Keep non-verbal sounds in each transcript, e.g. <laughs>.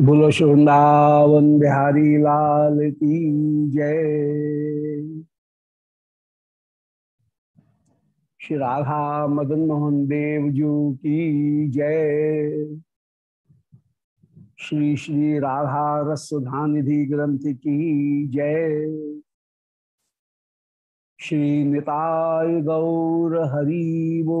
बोलो वृंदावन बिहारी लाल की जय। श्री राधा मदन मोहन देव जू की जय। श्री श्री राधा रसुधा निधि ग्रंथ की जय। श्री निताय गौर हरिवो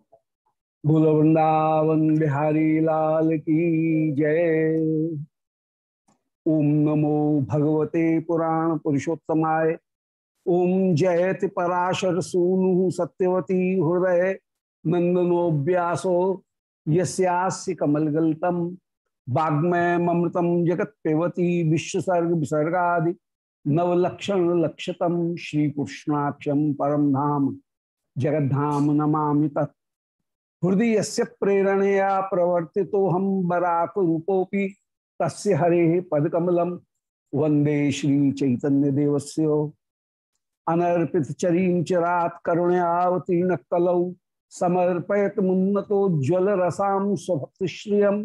बोलो, वृंदावन बिहारी लाल की जय। ओम नमो भगवते पुराण पुरुषोत्तमाय। ओम जयति पराशर सूनु सत्यवती हृदय। नंदनो व्यासो यस्यास्य कमलगल्तम। वाग्मय ममृतम विश्वसर्ग विसर्गा नवलक्षण लक्षतम श्री कृष्णाक्षम परम धाम जगद्धाम नमामि तत्। हृदय से प्रेरणया प्रवर्ति तो हम बराक रूपोपि तस्य हरे पदकमलम। वंदे श्री चैतन्य देवस्य अनर्पित चरीम चरात करुण्यावतीर्ण कलौ समर्पयत मुन्नतोज्वल रसाम स्वभक्त श्रियम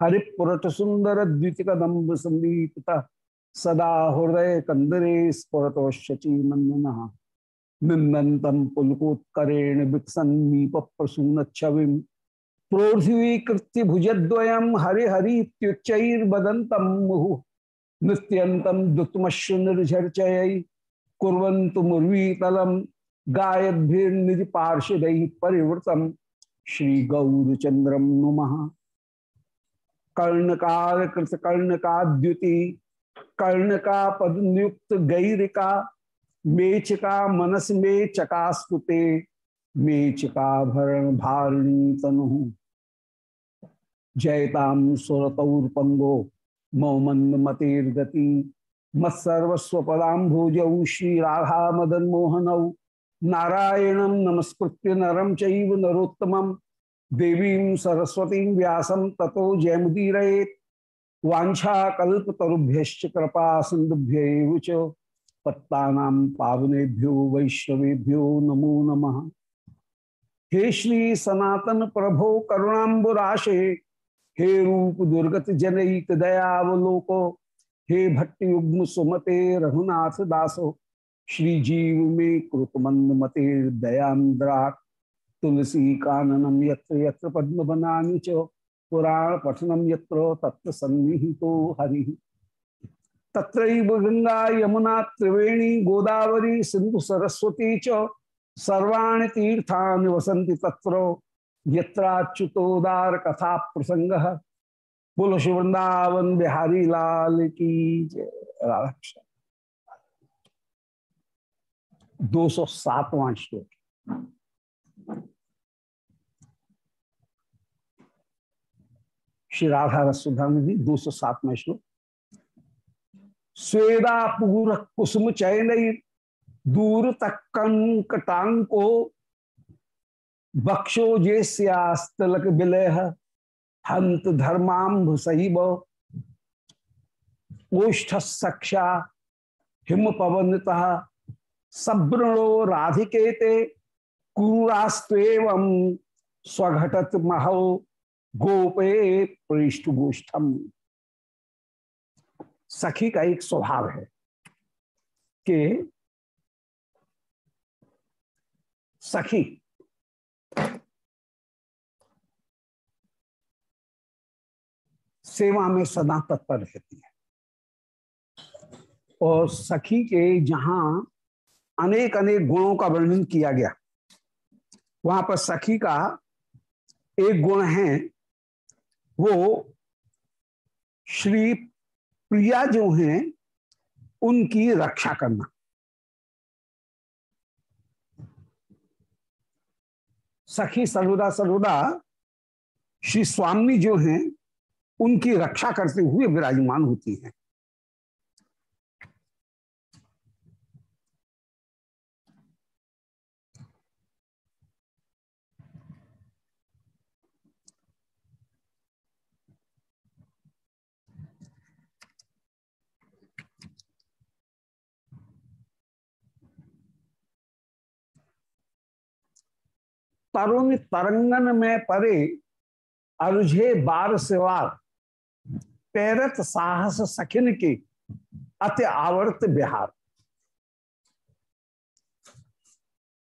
हरिपुरट सुंदर द्वितिकदम्ब संदीपता सदा हृदय कंदरे स्फुरतोशची नंदन निंदंतम पुलकोत्करेण वित्सन्नीप प्रसून छवि प्रोर्थीकृत्य भुजद्वयम हरि हरित्युच्चैर्बदंतम मुहु। नृत्यंतम दुतमश्रु निर्झर्चय कुर्वन्तु मुर्वीतलम गायद्भिर्निज पार्षद परिवृतम श्री गौरचंद्रम नुम। कर्णकार कृत कर्णका पदयुक्त गैरिका मेचका मनस में चकास्कुते मेचका भरण भारिणी तनु। जयताम सुरतौर्पंगो मौमंद मतेर्गति मत्सर्वस्वपदाम्भोजौ श्री राधा मदन मोहनौ नारायणं नमस्कृत्य नरं चैव नरोत्तमं देवीं सरस्वतीं व्यासं ततो जयमुदीरयेत्। वाञ्छाकल्पतरुभ्यश्च कृपा सिन्धुभ्यैव च। पत्तानां पावनेभ्यो वैष्णवेभ्यो नमो नमः। हे श्री सनातन प्रभो करुणाबुराशे हे रूप दुर्गत जनईक दयावलोको, हे भट्ट युग्म सुमते रघुनाथ दासो, श्री जीव में कृतमंद मते दयांद्रा तुलसी काननम यत्र यत्र पद्म बनानी च, पुराण पठनम यत्र तत्र सन्निहितो हरि। तत्रैव गंगा, यमुना, त्रिवेणी, गोदावरी सिंधु सरस्वती च सर्वाणि तीर्थानि वसन्ति तत्र। यत्राच्युतोदार कथा प्रसंग बोलो श्री वृंदावन बिहारी लाल की जय। राधा कृष्ण दो सौ सातवां श्लोक। श्री राधा रसुधा में भी दो सौ सातवां श्लोक। स्वेदा पूर कुसुम चयन दूर तक कंकटांको बक्षो जेस्यास्तलक विलय हंत धर्मांभ सही ओष्ठ सक्षा हिम पवनता सब्रणो राधिकेते क्रूरास्व स्वघटत महो, गोपे पृष्ठ गोष्ठम सखी का एक स्वभाव है कि सखी सेवा में सदा तत्पर रहती है। और सखी के जहाँ अनेक अनेक गुणों का वर्णन किया गया, वहाँ पर सखी का एक गुण है, वो श्री प्रिया जो हैं, उनकी रक्षा करना। सखी सर्वदा सर्वदा श्री स्वामी जो हैं, उनकी रक्षा करते हुए विराजमान होती हैं। तरुण तरंगन में परे अरुझे बार सिवार। पैरत साहस सखिन के अति आवर्त बिहार।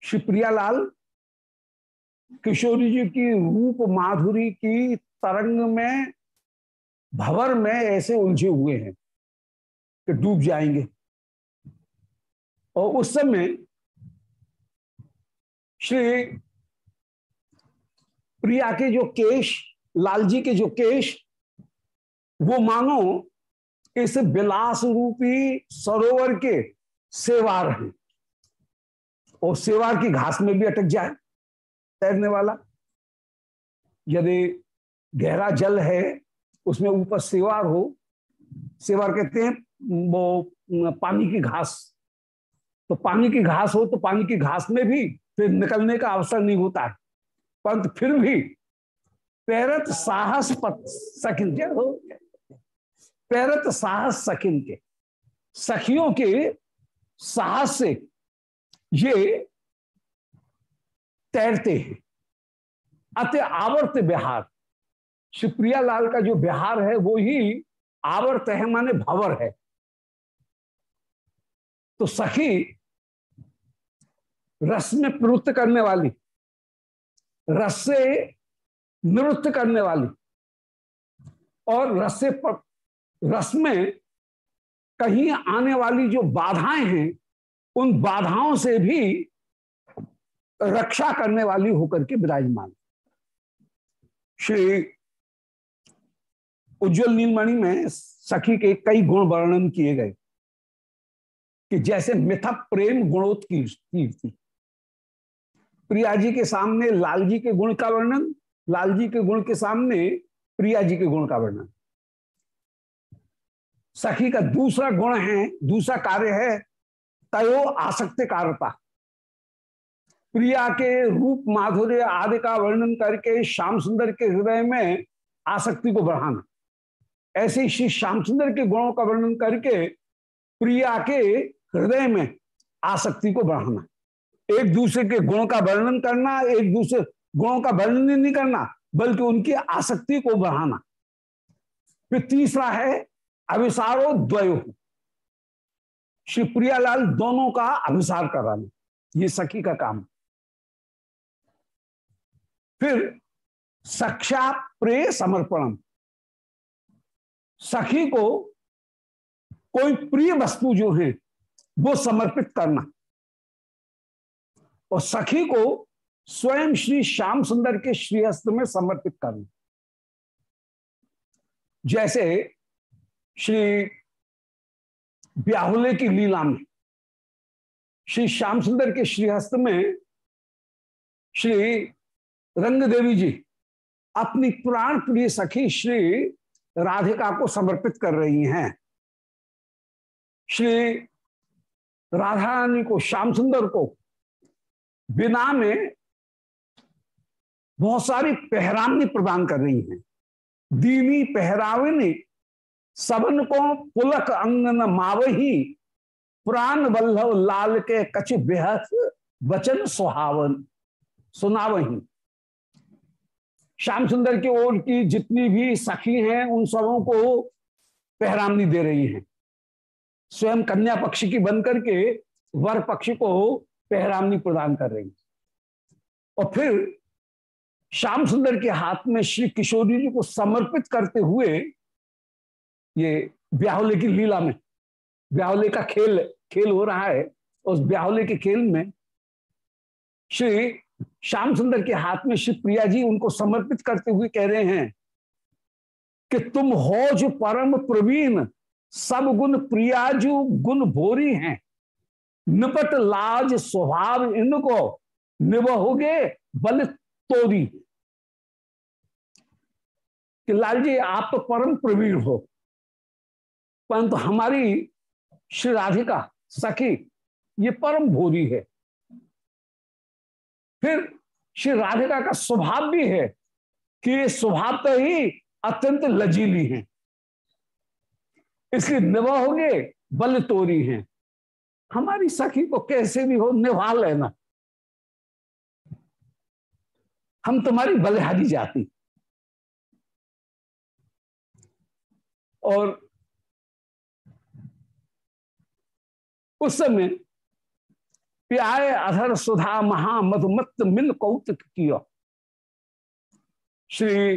शिवप्रियालाल किशोरी जी की रूप माधुरी की तरंग में, भवर में ऐसे उलझे हुए हैं कि डूब जाएँगे। और उस समय श्री प्रिया के जो केश लाल जी के जो केश, वो मानो इस विलास रूपी सरोवर के सेवार हैं। और सेवार की घास में भी अटक जाए, तैरने वाला। यदि गहरा जल है, उसमें ऊपर सेवार हो, सेवार कहते हैं, वो पानी की घास। तो पानी की घास हो तो पानी की घास में भी फिर निकलने का अवसर नहीं होता है। परंतु फिर भी पैरत साहस पत सकिन के, हो पैरत साहस सखिन के। सखियों के साहस से ये तैरते हैं। अति आवर्त बिहार शिवप्रिया लाल का जो बिहार है, वो ही आवर्त है, माने भवर है। तो सखी रस में प्रवृत्त करने वाली रस से निवृत्त करने वाली। और रस से रस में कहीं आने वाली जो बाधाएँ हैं, उन बाधाओं से भी रक्षा करने वाली होकर के विराजमान। श्री उज्जवल नीलमणि में सखी के कई गुण वर्णन किए गए कि जैसे मिथक प्रेम गुणोत्कीर्ति प्रिया जी के सामने लाल जी के गुण का वर्णन लाल जी के गुण के सामने प्रिया जी के गुण का वर्णन। सखी का दूसरा गुण है, दूसरा कार्य है, तयो आसक्त कारता प्रिया के रूप माधुर्य आदि का वर्णन करके श्याम सुंदर के हृदय में आसक्ति को बढ़ाना। ऐसे श्री श्याम सुंदर के गुणों का वर्णन करके प्रिया के हृदय में आसक्ति को बढ़ाना। एक दूसरे के गुणों का वर्णन करना, एक दूसरे गुणों का वर्णन नहीं करना, बल्कि उनकी आसक्ति को बढ़ाना। फिर तीसरा है, अभिसारो द्वयो। श्री प्रियालाल दोनों का अभिसार कराना, ये सखी का काम। फिर सक्षा प्रे समर्पणम। सखी को कोई प्रिय वस्तु जो है, वो समर्पित करना। और सखी को स्वयं श्री श्याम सुंदर के श्रीहस्त में समर्पित करना जैसे श्री ब्याहुले की लीला में, श्री श्याम सुंदर के श्रीहस्त में श्री रंग देवी जी अपनी प्राण प्रिय सखी श्री राधिका को समर्पित कर रही हैं। श्री राधा रानी को, श्याम सुंदर को बिना में बहुत सारी पहरावनी प्रदान कर रही हैं। दीनी पहरावनी सबन को पुलक अंगन मावही, प्राण वल्लभ लाल के कछ बेहद वचन सुहावन, सुनावही। श्याम सुंदर की ओर की जितनी भी सखी हैं, उन सबों को पहरामनी दे रही हैं। स्वयं कन्या पक्ष की बनकर के वर पक्ष को पहरामनी प्रदान कर रही और फिर श्याम सुंदर के हाथ में श्री किशोरी जी को समर्पित करते हुए ये ब्याहले की लीला में, ब्याहले का खेल खेल हो रहा है, उस ब्याहले के खेल में श्री श्याम सुंदर के हाथ में श्री प्रिया जी उनको समर्पित करते हुए कह रहे हैं कि तुम हो जो परम प्रवीण सब गुण प्रियाजु गुण भोरी हैं। निपट लाज स्वभाव इनको निबहोगे बल तोरी कि लाल जी, आप तो परम प्रवीण हो, परंतु हमारी श्री राधिका सखी, ये परम भोरी है। फिर श्री राधिका का स्वभाव भी है कि ये स्वभाव तो ही अत्यंत लजीली है, इसलिए निभाओगे, बल तोरी हैं। हमारी सखी को कैसे भी हो, निभा लेना। हम तुम्हारी बलिहारी जाती। और उस समय प्याय अधर सुधा महा मधुमत मिल कौतुक किया। श्री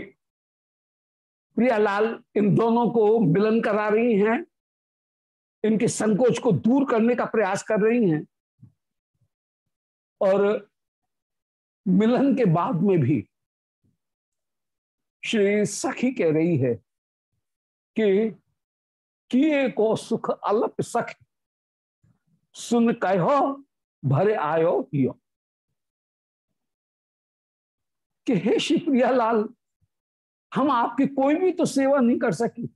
प्रियालाल इन दोनों को मिलन करा रही हैं। इनके संकोच को दूर करने का प्रयास कर रही हैं। और मिलन के बाद में भी श्री सखी कह रही है कि किए को सुख अल्प सख, सुन कहो भरे आयो हियो कि हे श्री प्रियालाल हम आपकी कोई भी तो सेवा नहीं कर सकी।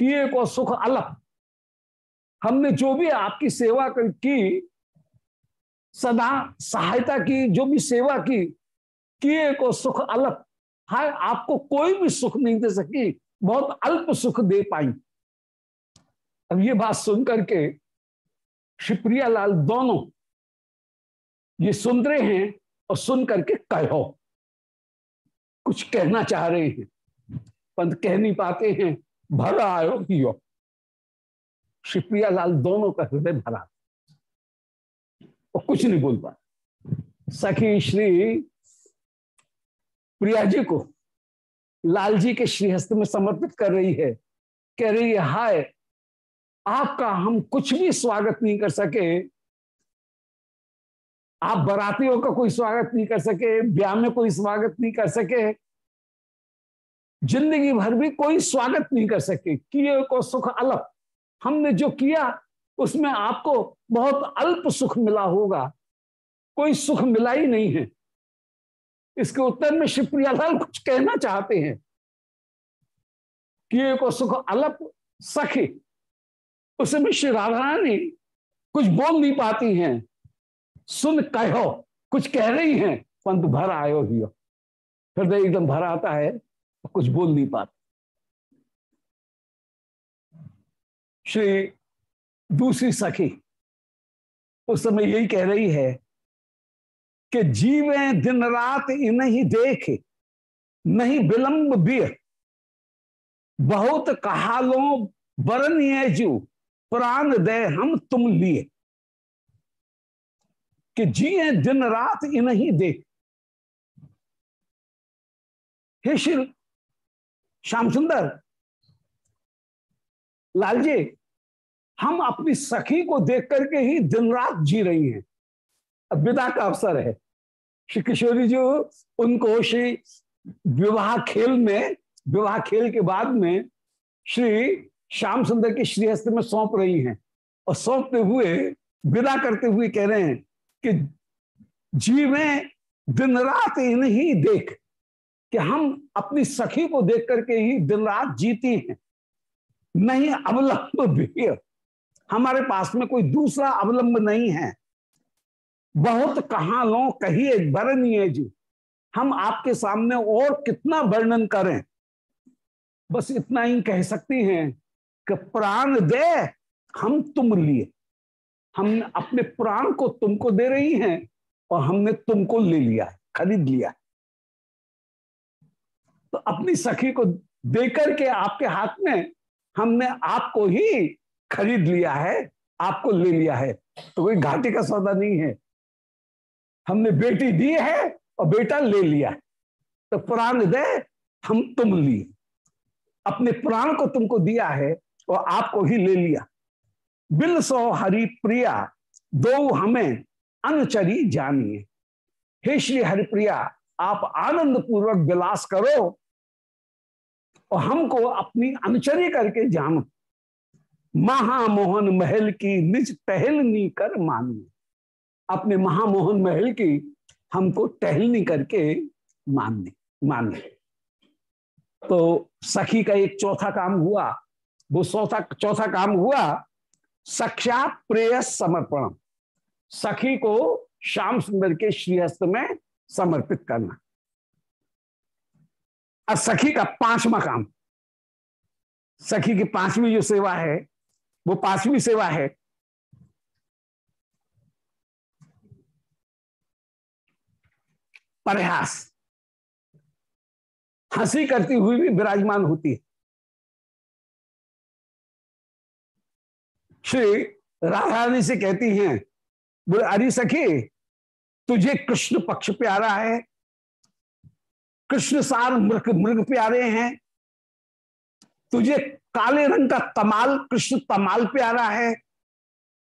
किए को सुख अलग। हमने जो भी आपकी सेवा की, सदा सहायता की, जो भी सेवा की, किए को सुख अलग। हाय, आपको कोई भी सुख नहीं दे सकी, बहुत अल्प सुख दे पाई। अब ये बात सुनकर के शिवप्रिया लाल दोनों ये सुन रहे हैं और सुन करके कहो कुछ कहना चाह रहे हैं पंत कह नहीं पाते हैं। भरा आयो हियो शिवप्रिया लाल दोनों का हृदय भरा। और कुछ नहीं बोल पा सखी श्री प्रिया जी को लाल जी के श्रीहस्त में समर्पित कर रही है। कह रही है, हाय, आपका हम कुछ भी स्वागत नहीं कर सके, आप बरातियों का कोई स्वागत नहीं कर सके, ब्याह में कोई स्वागत नहीं कर सके ज़िंदगी भर भी कोई स्वागत नहीं कर सके। किए को सुख अलग। हमने जो किया, उसमें आपको बहुत अल्प सुख मिला होगा। कोई सुख मिला ही नहीं है। इसके उत्तर में शिवप्रियालाल कुछ कहना चाहते हैं। किए को सुख अलप सखी। उसमें श्री राधा कुछ बोल नहीं पाती हैं। सुन कहो, कुछ कह रही हैं, पंत भर आयो ही हृदय एकदम भर आता है। कुछ बोल नहीं पाते। श्री दूसरी सखी उस समय यही कह रही है कि जीवे दिन रात इन्हीं देख, नहीं विलंब बिय। बहुत कहालो बरन जू, प्राण दे हम तुम लिए। कि जिए दिन रात इन्हीं देख। हे श्री श्याम सुंदर लाल जी हम अपनी सखी को देख करके ही दिन रात जी रही हैं। अब विदा का अवसर है। श्री किशोरी जी, उनको श्री विवाह खेल में, विवाह खेल के बाद में श्री श्याम सुंदर के श्रीहस्त में सौंप रही हैं और सौंपते हुए, विदा करते हुए कह रहे हैं कि जीवे दिन रात इन्हीं देख कि हम अपनी सखी को देख करके ही दिन रात जीती हैं। नहीं, अवलंब भी हमारे पास में कोई दूसरा अवलंब नहीं है। बहुत कहा लो कहिए वर्णीय जी। हम आपके सामने और कितना वर्णन करें। बस इतना ही कह सकती हैं कि प्राण दे, हम तुम लिए। हम अपने प्राण को तुमको दे रही हैं और हमने तुमको ले लिया खरीद लिया तो अपनी सखी को देकर के आपके हाथ में हमने आपको ही खरीद लिया है, आपको ले लिया है। तो कोई घाटे का सौदा नहीं है। हमने बेटी दी है और बेटा ले लिया है। तो प्राण दे, हम तुम लिए अपने प्राण को तुमको दिया है और आपको ही ले लिया। बिल सो हरि प्रिया, दो हमें अनुचरी जानिए। हे श्री हरिप्रिया, आप आनंद पूर्वक विलास करो। और हमको अपनी अनुचरी करके जानो। महामोहन महल की निज टहलनी कर मानिए। अपने महामोहन महल की हमको टहलनी करके मानने मानिए। तो सखी का एक चौथा काम हुआ, वो चौथा चौथा काम हुआ, साक्षात प्रेयस समर्पण सखी को श्याम सुंदर के श्रीहस्त में समर्पित करना। और सखी का पांचवा काम। सखी की पांचवी जो सेवा है, वो पांचवी सेवा है। प्रयास हँसी करती हुई भी विराजमान होती है। श्री राधा से कहती हैं, बोले, अरे सखी, तुझे कृष्ण पक्ष प्यारा है कृष्ण सार मृग मृग प्यारे हैं। तुझे काले रंग का तमाल कृष्ण तमाल प्यारा है।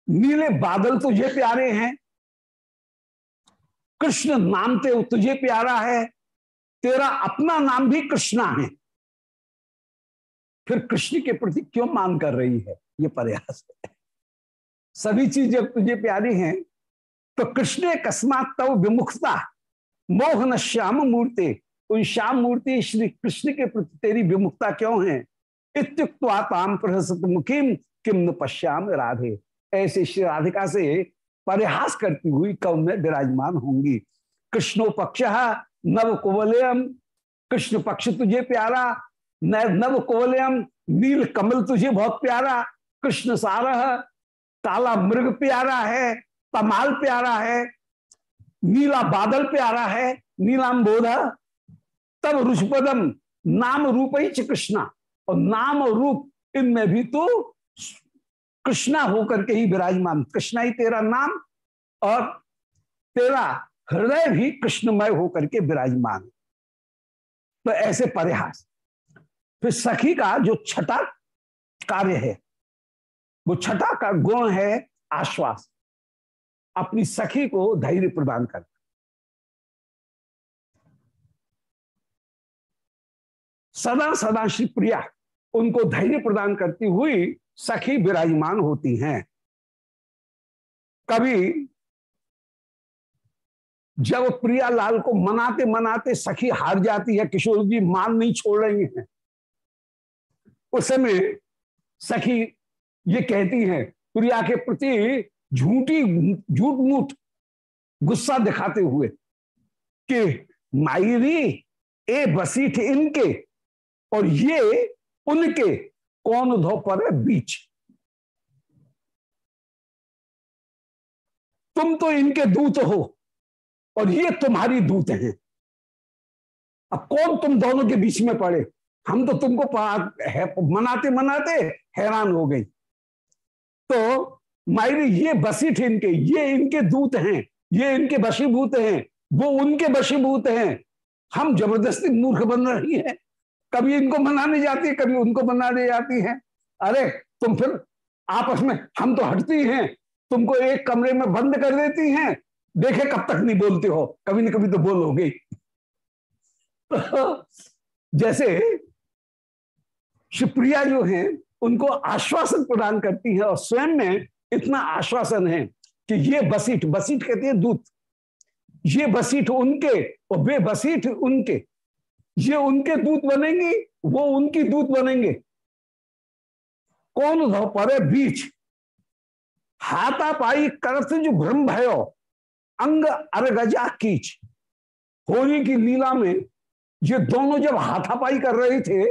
नीले बादल तुझे प्यारे हैं। कृष्ण नाम ते तुझे प्यारा है। तेरा अपना नाम भी कृष्णा है। फिर कृष्ण के प्रति क्यों मान कर रही है? ये प्रयास है। सभी चीज़ जब तुझे प्यारी हैं तो कृष्ण अकस्मात तव विमुखता। मोहन श्याम मूर्ति। उन श्याम मूर्ति श्री कृष्ण के प्रति तेरी विमुखता क्यों है? इत्युक्ताम प्रहसत मुखिम किम न पश्याम राधे। ऐसे श्री राधिका से परिहास करती हुई कव में विराजमान होंगी। कृष्णो पक्ष नव कुवलयम कृष्ण पक्ष तुझे प्यारा नव कुवलयम नील कमल तुझे बहुत प्यारा, कृष्ण सारह काला मृग प्यारा है, तमाल प्यारा है, नीला बादल प्यारा है नीलाम बोध तब रुषपदम नाम रूप ही कृष्णा। और नाम और रूप इनमें भी तो कृष्णा होकर के ही विराजमान। कृष्णा ही तेरा नाम और तेरा हृदय भी कृष्णमय होकर के विराजमान। तो ऐसे परिहास। फिर सखी का जो छठा कार्य है, वो छठा का गुण है आश्वास। अपनी सखी को धैर्य प्रदान करना। सदा सदा श्री प्रिया उनको धैर्य प्रदान करती हुई सखी विराजमान होती हैं। कभी जब प्रिया लाल को मनाते मनाते सखी हार जाती है, किशोर जी मान नहीं छोड़ रही हैं। उस समय सखी ये कहती है, प्रिया के प्रति झूठी झूठ मूठ गुस्सा दिखाते हुए कि मायरी, ए बसीठ इनके और ये उनके कौन धो पर है बीच। तुम तो इनके दूत हो और ये तुम्हारी दूत हैं। अब कौन तुम दोनों के बीच में पड़े? हम तो तुमको है, मनाते मनाते हैरान हो गई। तो मायरी ये बसीठ इनके ये इनके दूत हैं ये इनके बशीभूत हैं वो उनके बशीभूत हैं। हम ज़बरदस्ती मूर्ख बन रही हैं। कभी इनको मनाने जाती है, कभी उनको मनाने जाती है। अरे, तुम फिर आपस में, हम तो हटती हैं तुमको एक कमरे में बंद कर देती हैं। देखे कब तक नहीं बोलते हो। कभी ना कभी तो बोलोगे। <laughs> जैसे शिवप्रिया जो है, उनको आश्वासन प्रदान करती है और स्वयं में इतना आश्वासन है कि ये बसीठ बसीठ कहते हैं दूत। ये बसीठ उनके और वे बसीठ उनके। ये उनके दूत बनेंगे, वो उनकी दूत बनेंगे। कौन धो परे बीच? हाथा पाई करत जो भ्रम भयो, अंग अरगजा कीच। होली की लीला में ये दोनों जब हाथापाई कर रहे थे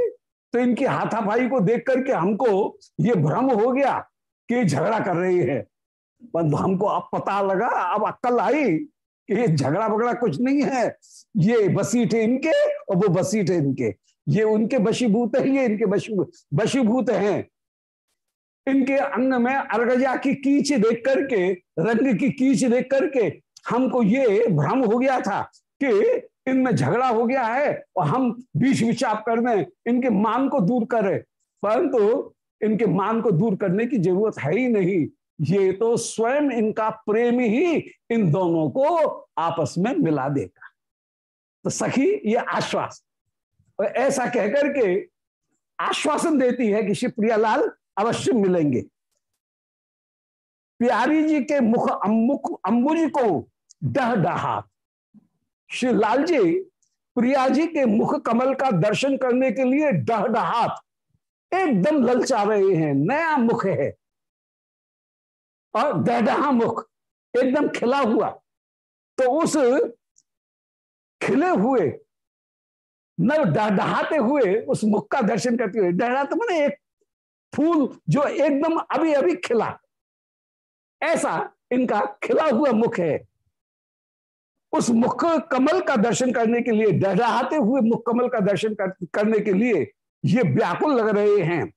तो इनकी हाथापाई को देख करके हमको ये भ्रम हो गया कि झगड़ा कर रही है। पर हमको अब पता लगा, अब अक्कल आई ये झगड़ा बगड़ा कुछ नहीं है। ये बसीट है इनके और वो बसीट है इनके। ये उनके बशीभूत है, ये इनके बशीभूत हैं। इनके अंग में अर्गजा की कीच देख करके, रंग की कीच देख करके हमको ये भ्रम हो गया था कि इनमें झगड़ा हो गया है और हम बीच विचाप कर दें इनके मान को दूर करें। परंतु तो इनके मान को दूर करने की ज़रूरत है ही नहीं। ये तो स्वयं इनका प्रेम ही इन दोनों को आपस में मिला देगा तो सखी, ये आश्वास और ऐसा कहकर के आश्वासन देती है कि श्री प्रियालाल अवश्य मिलेंगे। प्यारी जी के मुख अम्मुख अंबुज को डह डहा। श्री लाल जी, प्रिया जी के मुख कमल का दर्शन करने के लिए डह डहात। एकदम ललचा रहे हैं, नया मुख है। और दहडहा मुख एकदम खिला हुआ। तो उस खिले हुए न डहाते हुए उस मुख का दर्शन करते हुए डहरा तो मैंने एक फूल जो एकदम अभी अभी खिला। ऐसा इनका खिला हुआ मुख है। उस मुख कमल का दर्शन करने के लिए डहराते हुए मुख कमल का दर्शन कर, करने के लिए ये व्याकुल लग रहे हैं।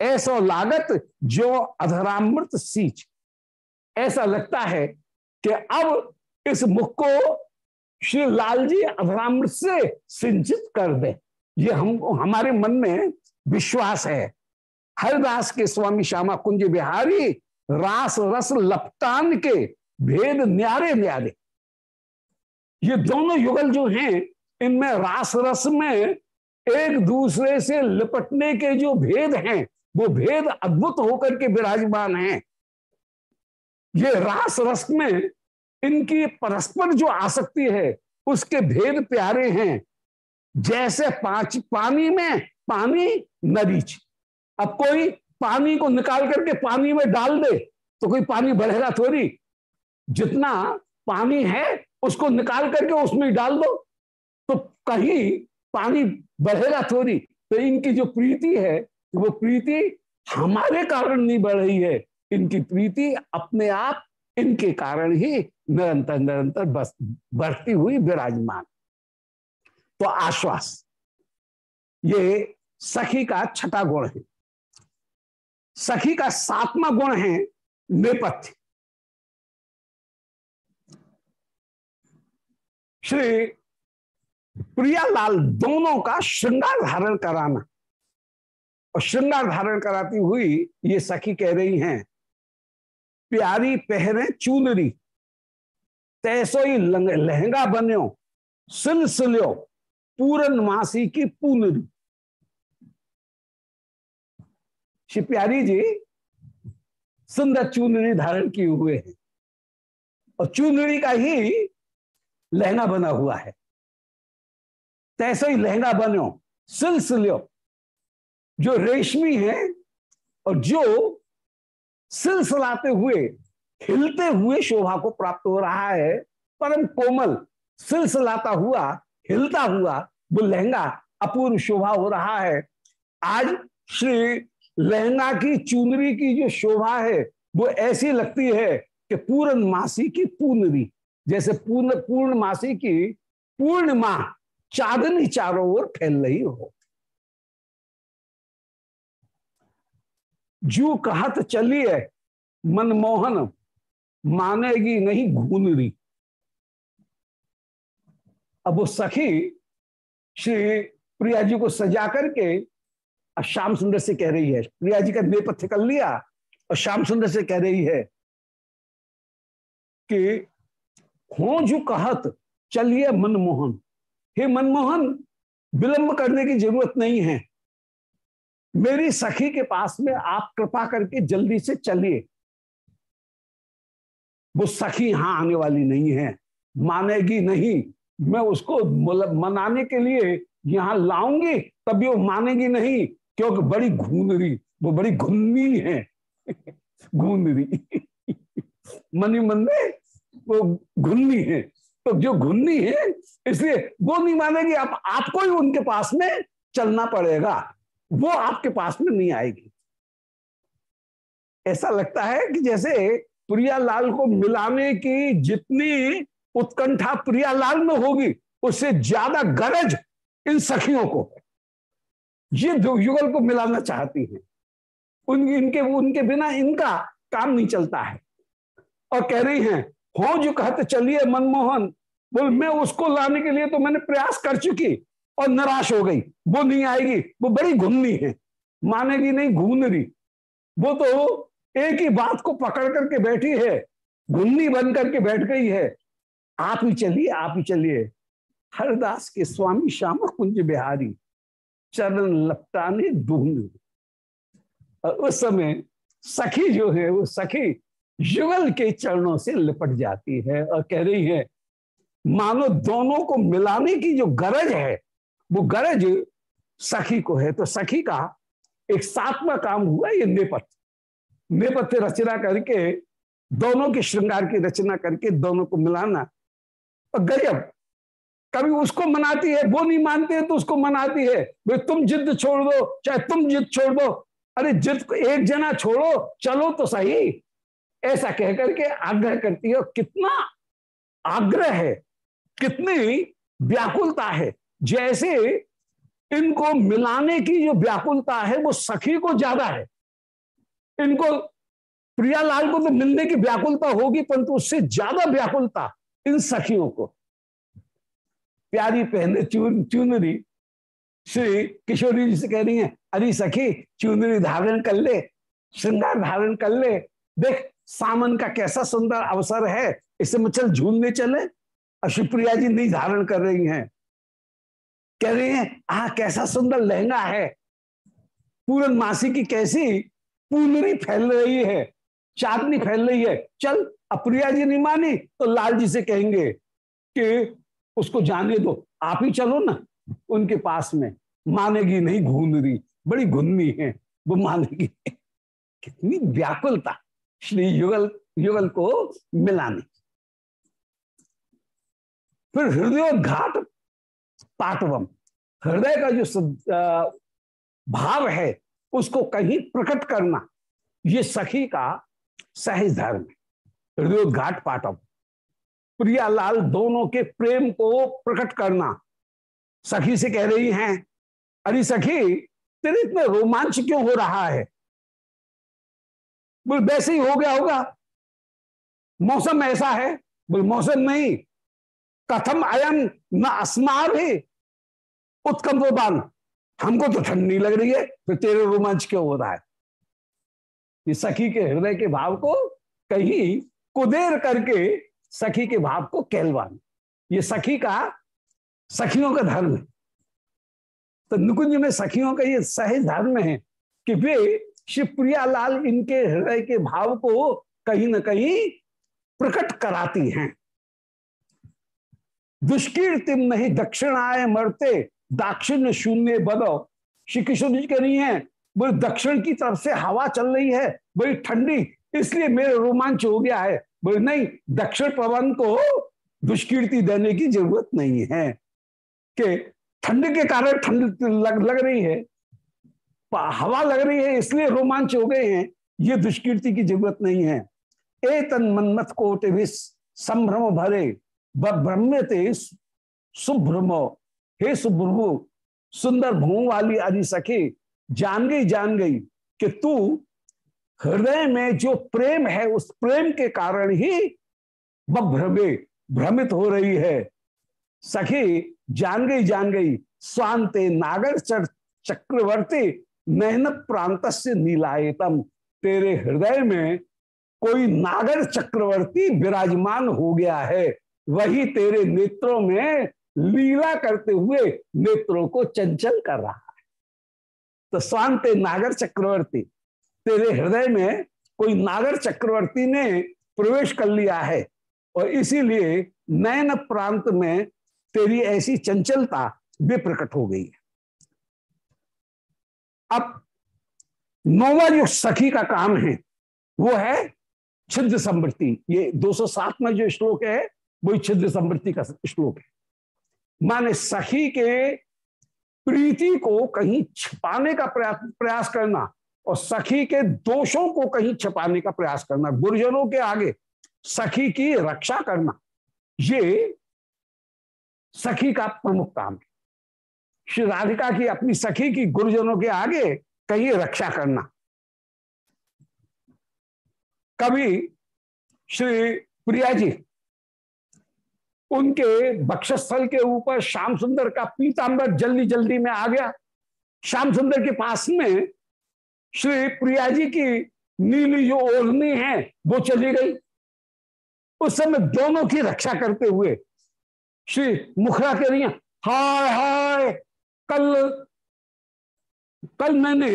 ऐसा लागत जो अधरामृत सींच ऐसा लगता है कि अब इस मुख को श्री लाल जी अधरामृत से सिंचित कर दे। ये हम, हमारे मन में विश्वास है। हरदास के स्वामी श्यामा कुंज बिहारी रास रस लपटान के भेद न्यारे न्यारे ये दोनों युगल जो हैं, इनमें रास रस में एक दूसरे से लिपटने के जो भेद हैं, वो भेद अद्भुत होकर के विराजमान हैं। ये रास रस में इनकी परस्पर जो आसक्ति है, उसके भेद प्यारे हैं। जैसे पाँच, पानी में पानी नरीच अब कोई पानी को निकाल करके पानी में डाल दे तो कोई पानी बढ़ेगा थोड़ी। जितना पानी है, उसको निकाल करके उसमें डाल दो तो कहीं पानी बढ़ेगा थोड़ी। तो इनकी जो प्रीति है, वो प्रीति हमारे कारण नहीं बढ़ रही है। इनकी प्रीति अपने आप इनके कारण ही निरंतर निरंतर बस, बढ़ती हुई विराजमान। तो आश्वास, ये सखी का छठा गुण है। सखी का सातवां गुण है नेपथ्य। श्री प्रियालाल दोनों का श्रृंगार धारण कराना, और श्रृंगार धारण कराती हुई ये सखी कह रही हैं प्यारी पहरे चूनरी। तैसो ही लहंगा बनो सिलसिलो पूरन मासी की पूनरी। श्री प्यारी जी, सुंदर चूनरी धारण किए हुए हैं। और चूनरी का ही लहंगा बना हुआ है। तैसे ही लहंगा बनो सिलसिलो जो रेशमी है और जो सिलसिलाते हुए हिलते हुए शोभा को प्राप्त हो रहा है। परम कोमल सिलसिलाता हुआ हिलता हुआ, वो लहंगा, अपूर्व शोभा हो रहा है। आज श्री लहंगा की, चुनरी की जो शोभा है, वो ऐसी लगती है कि पूर्ण मासी की पूर्णरी जैसे पूर्ण पूर्ण मासी की पूर्णिमा चांदनी चारों ओर फैल रही हो। जू कहत चलिए मनमोहन मानेगी नहीं घूनरी। अब वो सखी श्री प्रिया जी को सजा करके श्याम सुंदर से कह रही है, प्रिया जी का नेपथ्य कर लिया और श्याम सुंदर से कह रही है कि हो जो कहत चलिए मनमोहन। हे मनमोहन, विलंब करने की ज़रूरत नहीं है। मेरी सखी के पास में आप कृपा करके जल्दी से चलिए। वो सखी यहाँ आने वाली नहीं है। मानेगी नहीं। मैं उसको मनाने के लिए यहाँ लाऊँगी, तभी वो मानेगी नहीं। क्योंकि बड़ी घून रही वो बड़ी घुन्नी है। घूंदरी मनी मन में वो घुन्नी है। तो जो घुन्नी है, इसलिए वो नहीं मानेगी। आप आपको ही उनके पास में चलना पड़ेगा। वो आपके पास में नहीं आएगी। ऐसा लगता है कि जैसे प्रियालाल को मिलाने की जितनी उत्कंठा प्रियालाल में होगी, उससे ज़्यादा गरज इन सखियों को है। ये युगल को मिलाना चाहती है। उन, इनके, उनके बिना इनका काम नहीं चलता है। और कह रही हैं, हो जो कहते चलिए मनमोहन, बोल, मैं उसको लाने के लिए तो मैंने प्रयास कर चुकी और निराश हो गई। वो नहीं आएगी, वो बड़ी घूमनी है। मानेगी नहीं घूम रही। वो तो एक ही बात को पकड़ करके बैठी है। घुन्नी बन करके बैठ गई है। आप ही चलिए, आप ही चलिए। हरदास के स्वामी श्याम कुंज बिहारी चरण लपटाने दूंग और उस समय सखी जो है, वो सखी युगल के चरणों से लिपट जाती है और कह रही है, मानो दोनों को मिलाने की जो गरज है वो गरज सखी को है तो सखी का एक सातवा काम हुआ ये नेपथ्य। नेपथ्य रचना करके, दोनों के श्रृंगार की रचना करके दोनों को मिलाना। और गजब कभी उसको मनाती है, वो नहीं मानते हैं तो उसको मनाती है। भाई, तुम जिद छोड़ दो, चाहे तुम जिद छोड़ दो। अरे, जिद को एक जना छोड़ो, चलो तो सही। ऐसा कह करके आग्रह करती है कितना आग्रह है, कितनी व्याकुलता है। जैसे इनको मिलाने की जो व्याकुलता है, वो सखी को ज़्यादा है। इनको प्रियालाल को तो मिलने की व्याकुलता होगी, परंतु उससे ज़्यादा व्याकुलता इन सखियों को। प्यारी पहने चून, चुनरी, श्री किशोरी जी से कह रही है, अरे सखी, चुनरी धारण कर ले, श्रृंगार धारण कर ले। देख सामन का कैसा सुंदर अवसर है इसे में चल झूलने चले। और शिवप्रिया जी नहीं धारण कर रही हैं। कह रही हैं आ कैसा सुंदर लहंगा है। पूरन मासी की कैसी पूनरी फैल रही है, चांदनी फैल रही है। चल अप्रिया जी नहीं मानी तो लाल जी से कहेंगे कि उसको जाने दो। आप ही चलो ना उनके पास में। मानेगी नहीं घूम रही बड़ी घुन्नी है, वो मानेगी कितनी व्याकुलता श्री युगल युगल को मिलाने। फिर हृदयोद्घाट पाटवम हृदय का जो भाव है, उसको कहीं प्रकट करना, ये सखी का सहज धर्म है। हृदयोद्घाट पाटव प्रियालाल दोनों के प्रेम को प्रकट करना, सखी से कह रही हैं, अरे सखी, तेरे इतने रोमांच क्यों हो रहा है? बोल, वैसे ही हो गया होगा। मौसम ऐसा है। बोल, मौसम नहीं, कथम अयम न अस्मा भी उत्कम बान हमको तो ठंडी लग रही है, फिर तेरे रोमांच क्यों हो रहा है? ये सखी के हृदय के भाव को कहीं कुदेर करके सखी के भाव को कहलवान। ये सखी का, सखियों का धर्म है। तो नुकुंज में सखियों का ये सहज धर्म है कि वे शिवप्रिया लाल इनके हृदय के भाव को कहीं ना कहीं प्रकट कराती हैं। दुष्कीर्तिम नहीं, दक्षिणाय मरते दाक्षिण्य शून्य बदो। श्री किशोर जी कह रही है बोले दक्षिण की तरफ़ से हवा चल रही है बड़ी ठंडी इसलिए मेरे रोमांच हो गया है। बोले नहीं दक्षिण पवन को दुष्कीर्ति देने की ज़रूरत नहीं है कि ठंड के कारण ठंड लग, लग रही है हवा लग रही है इसलिए रोमांच हो गए हैं ये दुष्कीर्ति की ज़रूरत नहीं है। ए तन मनमत कोट संभ्रम भरे ब्रह्मते सुभ्रम। हे सुभ्रभु सुंदर भूम वाली आदि सखी, जान गई जान गई कि तू हृदय में जो प्रेम है, उस प्रेम के कारण ही भ्रमे भ्रमित हो रही है। सखी, जान गई जान गई। स्वांते नागर चक्रवर्ती नैन प्रांत से नीलायतम। तेरे हृदय में कोई नागर चक्रवर्ती विराजमान हो गया है। वही तेरे नेत्रों में लीला करते हुए नेत्रों को चंचल कर रहा है। तो शांत नागर चक्रवर्ती, तेरे हृदय में कोई नागर चक्रवर्ती ने प्रवेश कर लिया है और इसीलिए नयन प्रांत में तेरी ऐसी चंचलता भी प्रकट हो गई है। अब नौवा जो सखी का काम है, वो है छिद्र समृद्धि ये 207 में जो श्लोक है, वही छिद्र समृद्धि का श्लोक है। माने सखी के प्रीति को कहीं छिपाने का प्रयास करना और सखी के दोषों को कहीं छिपाने का प्रयास करना, गुरुजनों के आगे सखी की रक्षा करना, ये सखी का प्रमुख काम है। श्री राधिका की अपनी सखी की गुरुजनों के आगे कहीं रक्षा करना। कभी श्री प्रिया जी उनके बक्षस्थल के ऊपर श्याम सुंदर का पीतांबर जल्दी जल्दी में आ गया। श्याम सुंदर के पास में श्री प्रिया जी की नीली जो ओढ़नी है, वो चली गई। उस समय दोनों की रक्षा करते हुए श्री मुखरा कह रही हाय हाय, कल कल मैंने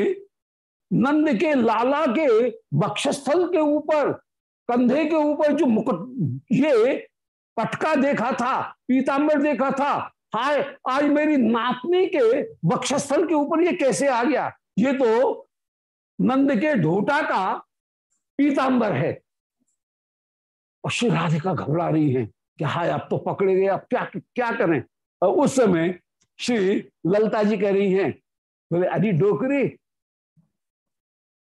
नंद के लाला के बक्षस्थल के ऊपर, कंधे के ऊपर जो मुकुट, ये पटका देखा था पीताम्बर देखा था। हाय, आज मेरी नातनी के बक्षस्थल के ऊपर ये कैसे आ गया? ये तो नंद के ढोटा का पीताम्बर है। और श्री राधिका घबरा रही है कि हाय, अब तो पकड़े गए, अब क्या क्या करें? और उस समय श्री ललता जी कह रही हैं, बोले, अरे डोकरी,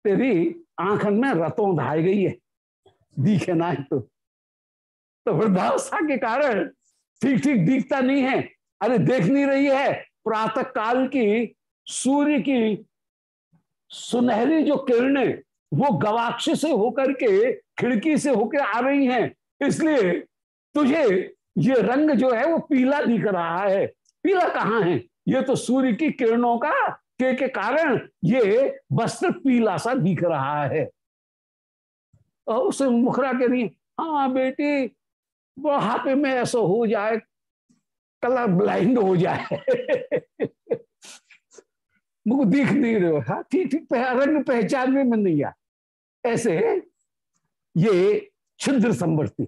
तेरी आंखन में रतों धाई गई है। दिखे ना तो। तो वृद्धावस्था के कारण ठीक ठीक दिखता नहीं है। अरे देख नहीं रही है प्रातः काल की सूर्य की सुनहरी जो किरणें वो गवाक्ष से होकर के खिड़की से होकर आ रही हैं। इसलिए तुझे ये रंग जो है वो पीला दिख रहा है। पीला कहाँ है? ये तो सूर्य की किरणों का के, के कारण ये वस्त्र पीला सा दिख रहा है। और उसे मुखरा के नहीं हाँ बेटी बुढ़ापे में ऐसा हो जाए, कलर ब्लाइंड हो जाए। <laughs> मुझको दिख नहीं रहे हाँ। ठीक ठीक रंग पहचान में नहीं आ ऐसे ये छिद्र संवृत्ति।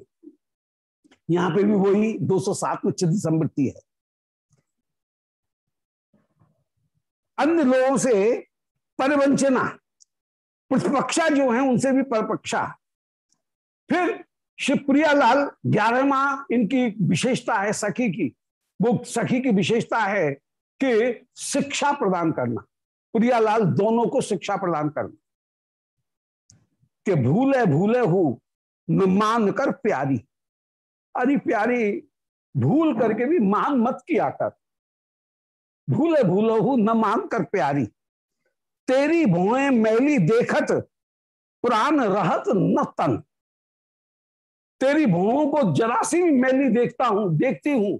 यहाँ पे भी वही 207 में छिद्र संवृत्ति है। अन्य लोगों से परिवंचना, प्रतिपक्षा जो है, उनसे भी परपक्षा। फिर शिवप्रिया लाल ग्यारहवा इनकी विशेषता है सखी की। वो सखी की विशेषता है कि शिक्षा प्रदान करना, प्रियालाल दोनों को शिक्षा प्रदान करना। कि भूले भूले हो, न मान कर प्यारी। अरे प्यारी, भूल करके भी मान मत किया कर। भूले भूलो हूँ, न मान कर प्यारी। तेरी भुए मैली देखत, प्राण रहत न तन। तेरी भुओं को जरा सी मैली देखता हूँ, देखती हूँ।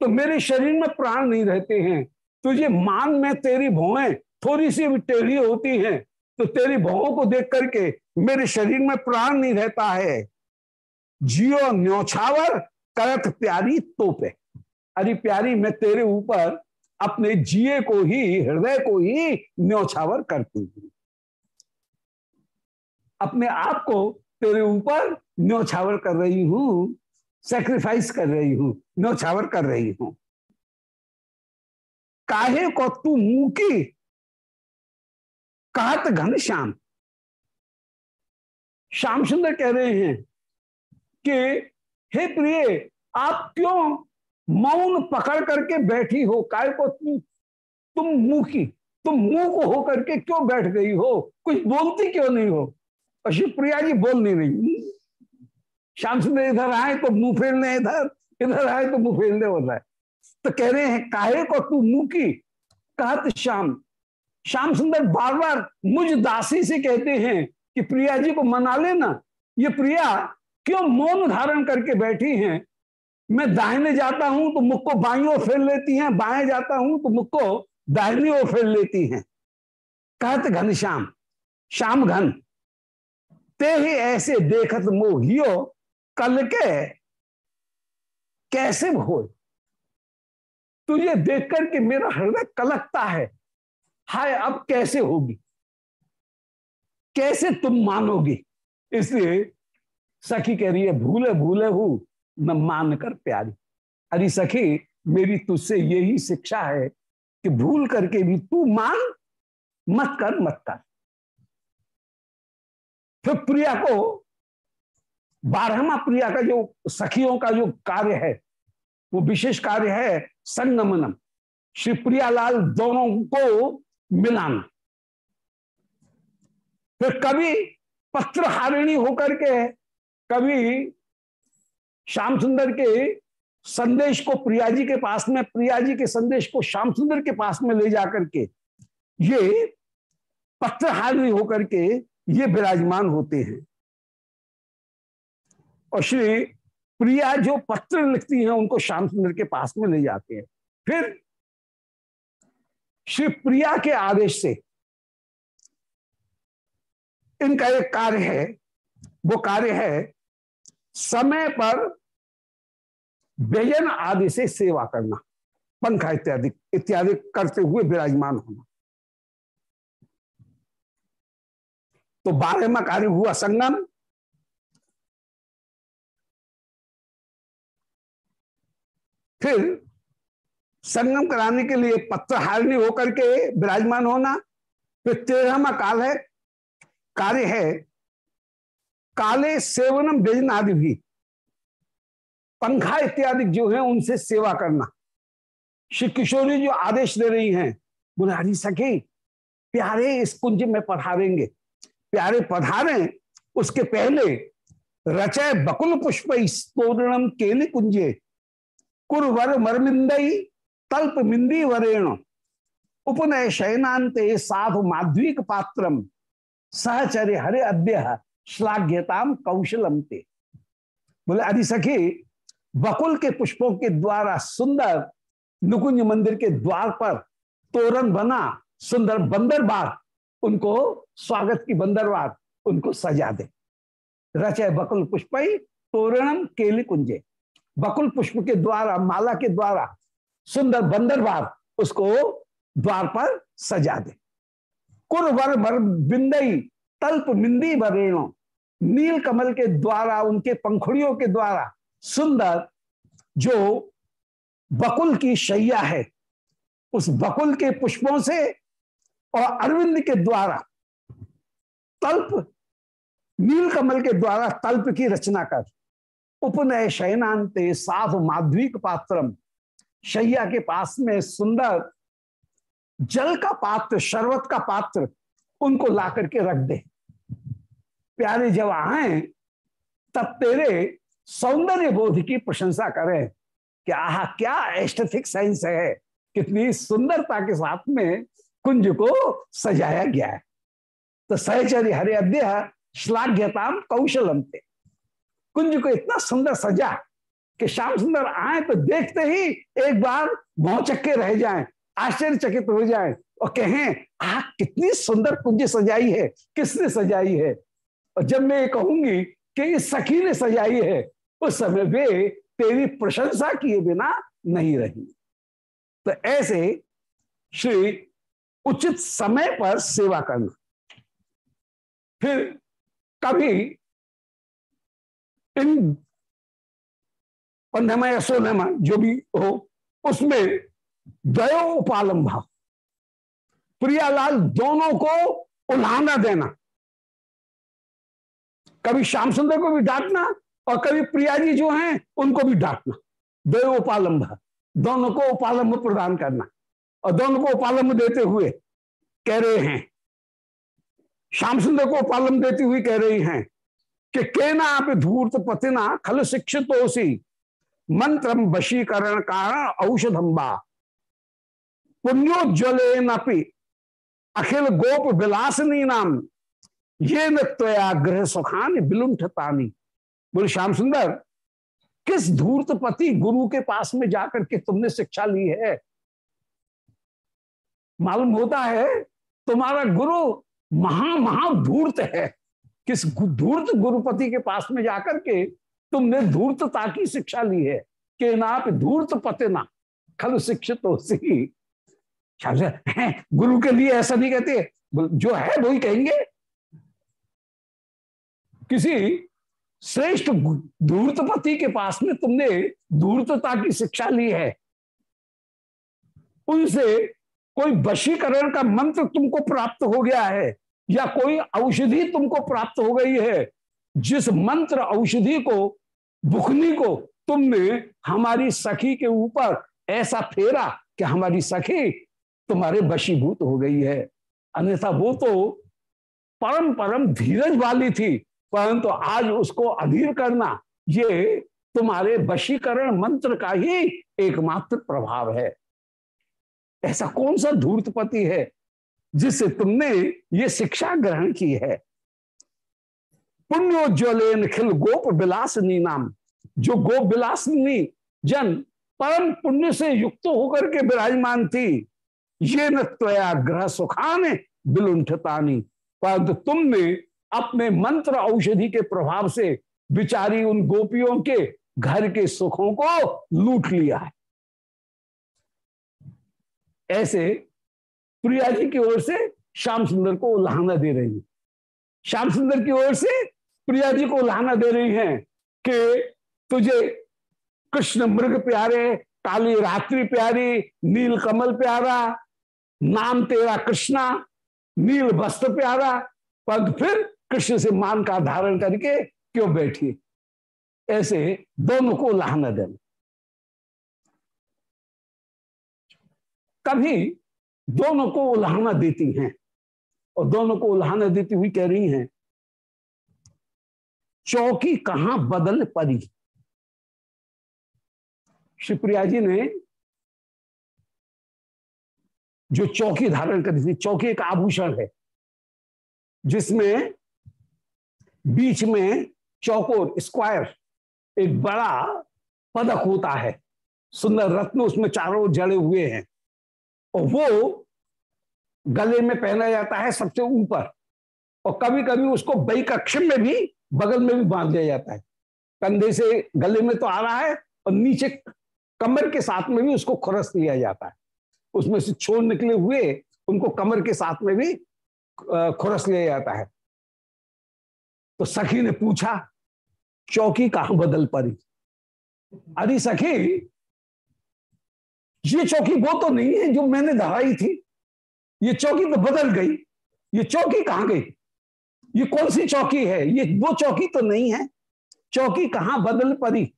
तो मेरे शरीर में प्राण नहीं रहते हैं। तुझे मान में तेरी भुएँ थोड़ी सी भी टेढ़ी होती हैं। तो तेरी भुओं को देख करके मेरे शरीर में प्राण नहीं रहता है। जियो न्योछावर करत प्यारी तोपे। अरे प्यारी, मैं तेरे ऊपर अपने जिए को ही, हृदय को ही न्यौछावर करती हूँ। अपने आप को तेरे ऊपर न्यौछावर कर रही हूँ सेक्रीफाइस कर रही हूँ न्यौछावर कर रही हूँ। काहे को तू मुँह की कहत घन श्याम? श्याम सुंदर कह रहे हैं कि, हे प्रिय, आप क्यों मौन पकड़ करके बैठी हो? काय को तुम तुम की, तुम को हो करके क्यों बैठ गई हो? कुछ बोलती क्यों नहीं हो? और शिवप्रिया जी बोल नहीं रही। श्याम सुंदर इधर आए तो मुँह फेरने इधर इधर आए तो मुँह फेरने होता है तो कह रहे हैं, काहे को तू मुँह की? कहत श्याम। श्याम सुंदर बार बार मुझ दासी से कहते हैं कि प्रिया जी को मना लेना। ये प्रिया, क्यों मौन धारण करके बैठी हैं? मैं दाहिने जाता हूँ तो मुख को बाई ओर फेर लेती हैं, बाएँ जाता हूँ तो मुख को दाहिनी ओर फेर लेती हैं। कहते घनश्याम श्याम घन, ते ही ऐसे देखत मोहियो कल के? कैसे हो? तुझे देख करके मेरा हृदय कलकता है। हाय, अब कैसे होगी? कैसे तुम मानोगी? इसलिए सखी कह रही है, भूले भूले हूँ, न मान कर प्यारी। अरे सखी, मेरी तुझसे यही शिक्षा है कि भूल करके भी तू मान, मत कर मत कर। फिर प्रिया को बारहवा प्रिया का जो सखियों का जो कार्य है, वो विशेष कार्य है संगमनम। श्री प्रियालाल दोनों को मिलाना। फिर कभी पत्र हारिणी होकर के कभी श्याम सुंदर के संदेश को प्रिया जी के पास में प्रिया जी के संदेश को श्याम सुंदर के पास में ले जाकर के, ये पत्र हारिणी होकर के ये विराजमान होते हैं। और श्री प्रिया जो पत्र लिखती हैं, उनको श्याम सुंदर के पास में ले जाते हैं। फिर श्री प्रिया के आदेश से इनका एक कार्य है, वो कार्य है समय पर व्यजन आदि से सेवा करना, पंखा इत्यादि इत्यादि करते हुए विराजमान होना। तो बारहवा कार्य हुआ संगम फिर संगम कराने के लिए पत्र हारणी होकर के विराजमान होना, फिर तेरहवा काल है, कार्य है, काले सेवनम व्यजन आदि भी। पंखा इत्यादि जो है, उनसे सेवा करना। श्री किशोरी जो आदेश दे रही हैं बोले हरी सखी, प्यारे इस कुंज में पधारेंगे। प्यारे पधारे, उसके पहले रचय बकुल पुष्प तोरणम केली कुंजे। कुरवर मरमिंदई तल्प मिंदी वरेण। उपनय शयनांते साधु माध्विक पात्रम। सहचर्य हरे अद्य श्लाघ्यताम कौशलम ते। बोले, आदि सखी, बकुल के पुष्पों के द्वारा सुंदर, नुकुंज मंदिर के द्वार पर तोरण बना, सुंदर बंदरबार उनको स्वागत की बंदरबार उनको सजा दे। रचय बकुल पुष्प तोरणम केली कुंजे। बकुल पुष्प के द्वारा, माला के द्वारा, सुंदर बंदरबार उसको द्वार पर सजा दे। कुर बिंदई, तल्प मिंदी बरेणो, नील कमल के द्वारा, उनके पंखुड़ियों के द्वारा सुंदर जो बकुल की शैया है, उस बकुल के पुष्पों से और अरविंद के द्वारा तल्प, नील कमल के द्वारा तल्प की रचना कर। उपनय शयनांते साधु माध्विक पात्रम। शैया के पास में सुंदर जल का पात्र, शरबत का पात्र उनको ला करके रख दे। प्यारे जब आए, तब तेरे सौंदर्य बोध की प्रशंसा करें कि आह, क्या एस्थेटिक साइंस है। कितनी सुंदरता के साथ में कुंज को सजाया गया है। तो सहचर्य हरे अद्य श्लाघ्यताम कौशलम थे कुंज को इतना सुंदर सजा कि श्याम सुंदर आए तो देखते ही एक बार भौचक्के रह जाएँ, आश्चर्यचकित हो जाएँ और कहें आ कितनी सुंदर कुंज सजाई है, किसने सजाई है? और जब मैं ये कहूँगी कि इस सखी ने सजाई है, उस समय वे तेरी प्रशंसा किए बिना नहीं रही। तो ऐसे श्री उचित समय पर सेवा करना। फिर कभी इन पंद्रमा या सोलहमा जो भी हो, उसमें दयो उपालंभा प्रियालाल, दोनों को उल्हाना देना। कभी श्याम सुंदर को भी डांटना और कभी प्रिया जी जो हैं, उनको भी डांटना। दयो उपालंभ दोनों को उपालंभ प्रदान करना। और दोनों को उपालंभ देते हुए कह रहे हैं। श्याम सुंदर को उपालंभ देती हुई कह रही हैं। कि केना आप धूर्त पतिना खल शिक्षित मंत्र वशीकरण कारण औषधम्बा। पुण्योज्वल अखिल गोप विलासनी नाम ये नया ग्रह सुखान बिलुंठतानी बोले, श्याम सुंदर, किस धूर्त पति गुरु के पास में जाकर के तुमने शिक्षा ली है? मालूम होता है, तुम्हारा गुरु महा महा धूर्त है। किस धूर्त गुरुपति के पास में जाकर के तुमने धूर्तता की शिक्षा ली है। के नाप धूर्त पतिना, खल शिक्षित हो सी गुरु के लिए ऐसा नहीं कहते। जो है वही कहेंगे। किसी श्रेष्ठ धूर्तपति के पास में तुमने धूर्तता की शिक्षा ली है। उनसे कोई वशीकरण का मंत्र तुमको प्राप्त हो गया है। या कोई औषधि तुमको प्राप्त हो गई है, जिस मंत्र औषधि को बुखनी को तुमने हमारी सखी के ऊपर ऐसा फेरा कि हमारी सखी तुम्हारे वशीभूत हो गई है। अन्यथा वो तो परम परम धीरज वाली थी, परंतु तो आज उसको अधीर करना, ये तुम्हारे वशीकरण मंत्र का ही एकमात्र प्रभाव है। ऐसा कौन सा धूर्तपति है जिससे तुमने ये शिक्षा ग्रहण की है। पुण्योज्वलेन खिल गोप विलासनी नाम। जो गोप विलासनी जन परम पुण्य से युक्त होकर के विराजमान थी, ये न त्वया ग्रह सुखान बिलुंठतानी। परंतु तुमने अपने मंत्र औषधि के प्रभाव से बिचारी उन गोपियों के घर के सुखों को लूट लिया है। ऐसे प्रिया जी की ओर से श्याम सुंदर को उल्हाना दे रही है। श्याम सुंदर की ओर से प्रिया जी को उल्हाना दे रही हैं कि तुझे कृष्ण मृग प्यारे, काली रात्रि प्यारी, नील कमल प्यारा, नाम तेरा कृष्णा, नील वस्त्र प्यारा पद फिर कृष्ण से मान का धारण करके क्यों बैठी? ऐसे दोनों को लहाना देना कभी दोनों को उल्हाना देती हैं और दोनों को उल्हाना देती हुई कह रही हैं, चौकी कहाँ बदल पड़ी? शिवप्रिया जी ने जो चौकी धारण करी थी, चौकी एक आभूषण है, जिसमें बीच में चौकोर स्क्वायर एक बड़ा पदक होता है, सुंदर रत्न उसमें चारों जड़े हुए हैं। और वो गले में पहना जाता है सबसे ऊपर। और कभी कभी उसको बई कक्ष में भी बगल में भी बाँध दिया जाता है। कंधे से गले में तो आ रहा है और नीचे कमर के साथ में भी उसको खुरस दिया जाता है। उसमें से छोड़ निकले हुए उनको कमर के साथ में भी खुरस लिया जाता है। तो सखी ने पूछा, चौकी कहाँ बदल पड़ी? अरे सखी ये चौकी वो तो नहीं है जो मैंने दहाई थी। ये चौकी तो बदल गई। ये चौकी कहाँ गई? ये कौन सी चौकी है? ये वो चौकी तो नहीं है। चौकी कहाँ बदल पड़ी?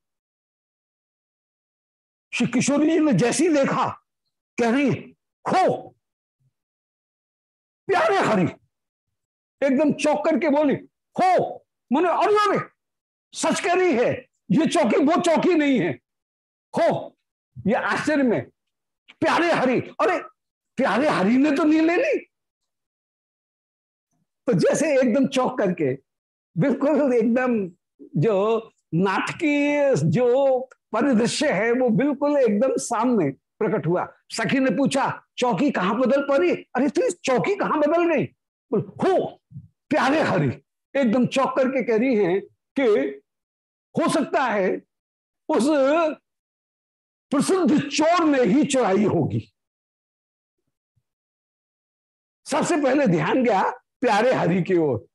श्री किशोरी जी ने जैसी देखा, कह रही हो प्यारे हरि। एकदम चौक करके बोली हो मैंने अरे सच कह रही है, ये चौकी वो चौकी नहीं है। हो ये आश्चर्य में प्यारे हरि, अरे, प्यारे हरि ने तो नहीं ले ली। तो जैसे एकदम चौक करके, बिल्कुल एकदम जो नाटकीय जो परिदृश्य है, वो बिल्कुल एकदम सामने प्रकट हुआ। सखी ने पूछा, चौकी कहाँ बदल पड़ी? अरे तू चौकी कहाँ बदल गई? हो, प्यारे हरि। एकदम चौक करके कह रही हैं कि हो सकता है उस प्रसिद्ध चोर ने ही चुराई होगी। सबसे पहले ध्यान गया प्यारे हरि की ओर।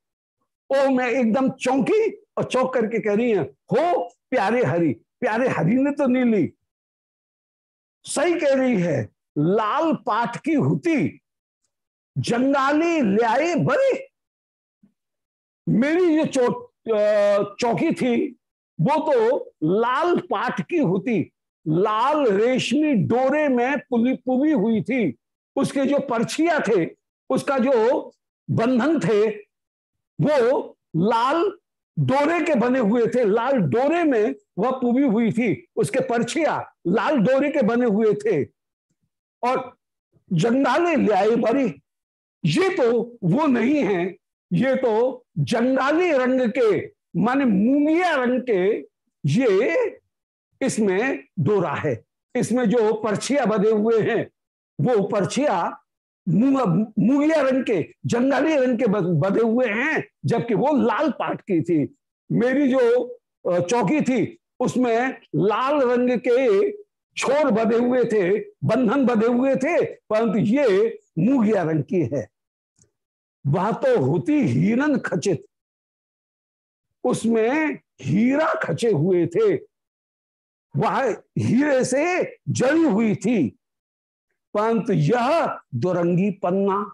ओ मैं एकदम चौंकी और चौक करके कह रही है हो प्यारे हरि प्यारे हरि ने तो नहीं ली। सही कह रही है लाल पाठ की हुती जंगाली ल्याए बड़ी मेरी चौ, चौकी थी वो तो लाल पाठ की होती लाल रेशमी डोरे में पुली पुबी हुई थी। उसके जो परछिया थे, उसका जो बंधन थे, वो लाल डोरे के बने हुए थे। लाल डोरे में वह पुबी हुई थी। उसके परछिया लाल डोरे के बने हुए थे। और जंगाले ल्याए बड़ी ये तो वो नहीं है। ये तो जंगाली रंग के, माने मूंगिया रंग के, ये इसमें डोरा है। इसमें जो पर्चिया बधे हुए हैं, वो पर्चिया मूंगिया रंग के, जंगाली रंग के बधे हुए हैं, जबकि वो लाल पाट की थी। मेरी जो चौकी थी, उसमें लाल रंग के छोर बधे हुए थे, बंधन बधे हुए थे, परंतु ये मूंगिया रंग की है। वह तो होती हिरन खचित। उसमें हीरा खचे हुए थे वह हीरे से जड़ी हुई थी। परंतु यह दुरंगी पन्ना,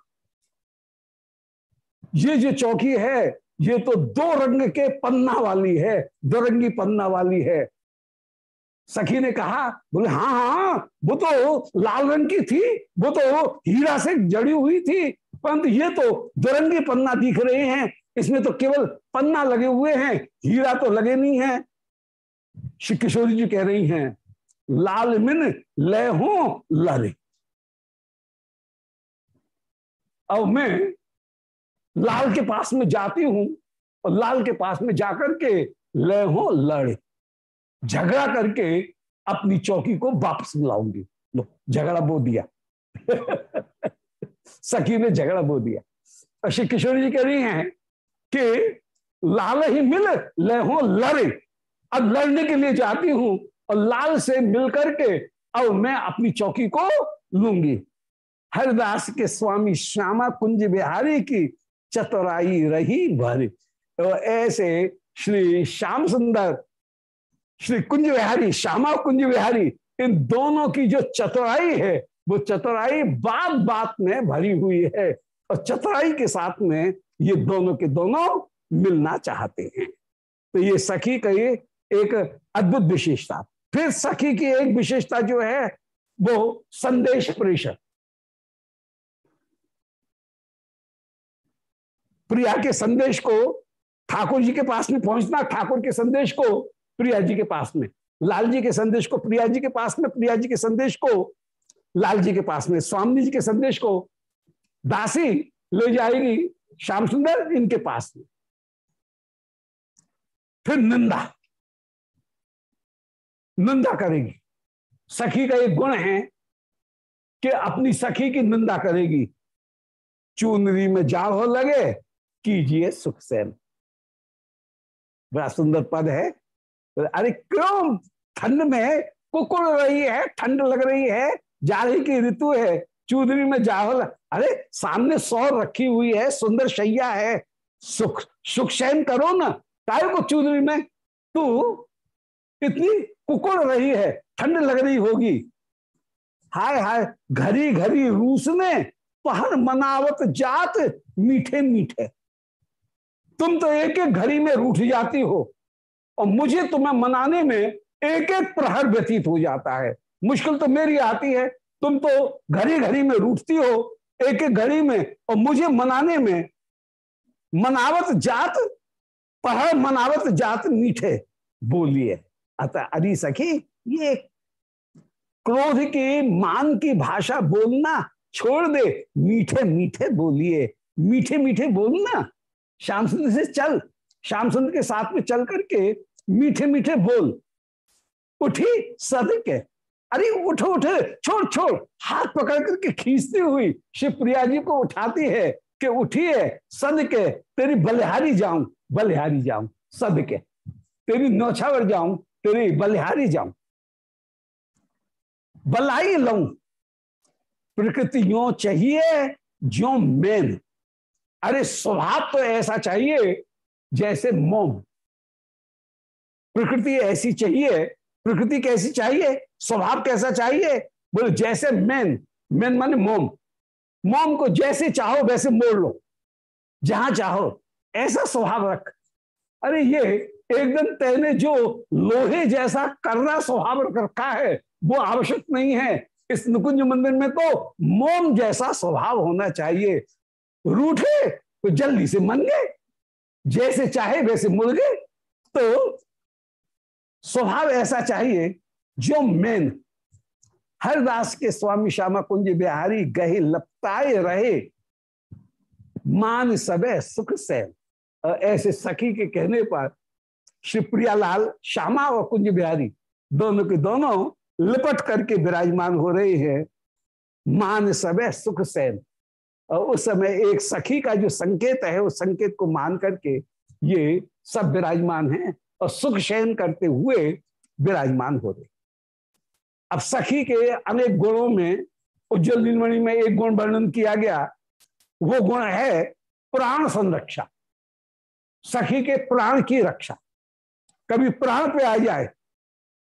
ये जो चौकी है, ये तो दो रंग के पन्ना वाली है दो रंगी पन्ना वाली है। सखी ने कहा, बोले हाँ हाँ वो तो लाल रंग की थी, वो तो हीरा से जड़ी हुई थी, परंतु ये तो दुरंगी पन्ना दिख रहे हैं, इसमें तो केवल पन्ना लगे हुए हैं, हीरा तो लगे नहीं है। श्री किशोरी जी कह रही हैं, लाल मिन लय हो लरे अब मैं लाल के पास में जाती हूँ और लाल के पास में जाकर के लय हो लड़े झगड़ा करके अपनी चौकी को वापस बुलाऊँगी। लो, झगड़ा बो दिया। <laughs> सखी ने झगड़ा बो दिया। और श्री किशोरी जी कह रही हैं कि लाल ही मिल ले हो लड़े अब लड़ने के लिए जाती हूँ और लाल से मिल करके अब मैं अपनी चौकी को लूँगी। हरिदास के स्वामी श्यामा कुंज बिहारी की चतुराई रही भरी। तो ऐसे श्री श्याम सुंदर, श्री कुंज विहारी श्यामा कुंज बिहारी, इन दोनों की जो चतुराई है, वो चतुराई बात बात में भरी हुई है और चतुराई के साथ में ये दोनों के दोनों मिलना चाहते हैं। तो ये सखी का ये एक अद्भुत विशेषता। फिर सखी की एक विशेषता जो है, वो संदेश प्रेषक प्रिया के संदेश को ठाकुर जी के पास में पहुँचना, ठाकुर के संदेश को प्रिया जी के पास में। लाल जी के संदेश को प्रिया जी के पास में, प्रिया जी के संदेश को लाल जी के पास में। स्वामी जी के संदेश को दासी ले जाएगी श्याम सुंदर इनके पास में। फिर निंदा। निंदा करेगी। सखी का एक गुण है कि अपनी सखी की निंदा करेगी। चूनरी में जा हो लगे, कीजिए सुख सेन बड़ा सुंदर पद है। अरे क्यों? ठंड में कुकुड़ रही है, ठंड लग रही है जाड़े की ऋतु है चूधरी में जाहल अरे सामने सौर रखी हुई है, सुंदर शैया है। सुख सुख करो ना काय को चूधरी में। तू इतनी कुकुड़ रही है, ठंड लग रही होगी। हाय हाय, घरी घरी रूस ने पहर मनावत जात मीठे मीठे। तुम तो एक एक घड़ी में रूठ जाती हो और मुझे तुम्हें मनाने में एक एक प्रहर व्यतीत हो जाता है। मुश्किल तो मेरी आती है, तुम तो घड़ी घड़ी में रूठती हो, एक एक घड़ी में और मुझे मनाने में मनावत जात पहर मनावत जात मीठे, बोलिए। अतः अरे सखी, ये क्रोध की मान की भाषा बोलना छोड़ दे। मीठे मीठे बोलिए। मीठे मीठे बोलना। श्याम सुंदर से चल। श्याम सुंदर के साथ में चल करके मीठे मीठे बोल। उठी सदके। अरे उठो, उठ। छोड़ छोड़। हाथ पकड़ करके खींचती हुई शिवप्रिया जी को उठाती है कि उठिए सद के तेरी बलिहारी जाऊँ बलिहारी जाऊँ सद के तेरी नौछावर जाऊँ तेरी बलिहारी जाऊँ, बलाई लऊ। प्रकृति यो चाहिए जो मैन। अरे स्वभाव तो ऐसा चाहिए जैसे मोम। प्रकृति ऐसी चाहिए, प्रकृति कैसी चाहिए, स्वभाव कैसा चाहिए, बोले जैसे मैन। मैन माने मोम। मोम को जैसे चाहो वैसे मोड़ लो, जहाँ चाहो, ऐसा स्वभाव रख। अरे ये एकदम तेने जो लोहे जैसा करना स्वभाव रखा है, वो आवश्यक नहीं है। इस नुकुंज मंदिर में तो मोम जैसा स्वभाव होना चाहिए। रूठे तो जल्दी से मन गए जैसे चाहे वैसे मुड़ गए तो स्वभाव ऐसा चाहिए जो मैन। हरदास के स्वामी श्यामा कुंज बिहारी गहे लपताए रहे। मान सबे सुख से ऐसे सखी के कहने पर श्री प्रियालाल श्यामा और कुंज बिहारी। दोनों के दोनों लिपट करके विराजमान हो रहे हैं। मान सबे सुख सैन। और उस समय एक सखी का जो संकेत है, उस संकेत को मान करके ये सब विराजमान हैं और सुख शयन करते हुए विराजमान हो रहे। अब सखी के अनेक गुणों में, उज्जवल नीलमणि में एक गुण वर्णन किया गया। वो गुण है प्राण संरक्षा। सखी के प्राण की रक्षा। कभी प्राण पे आ जाए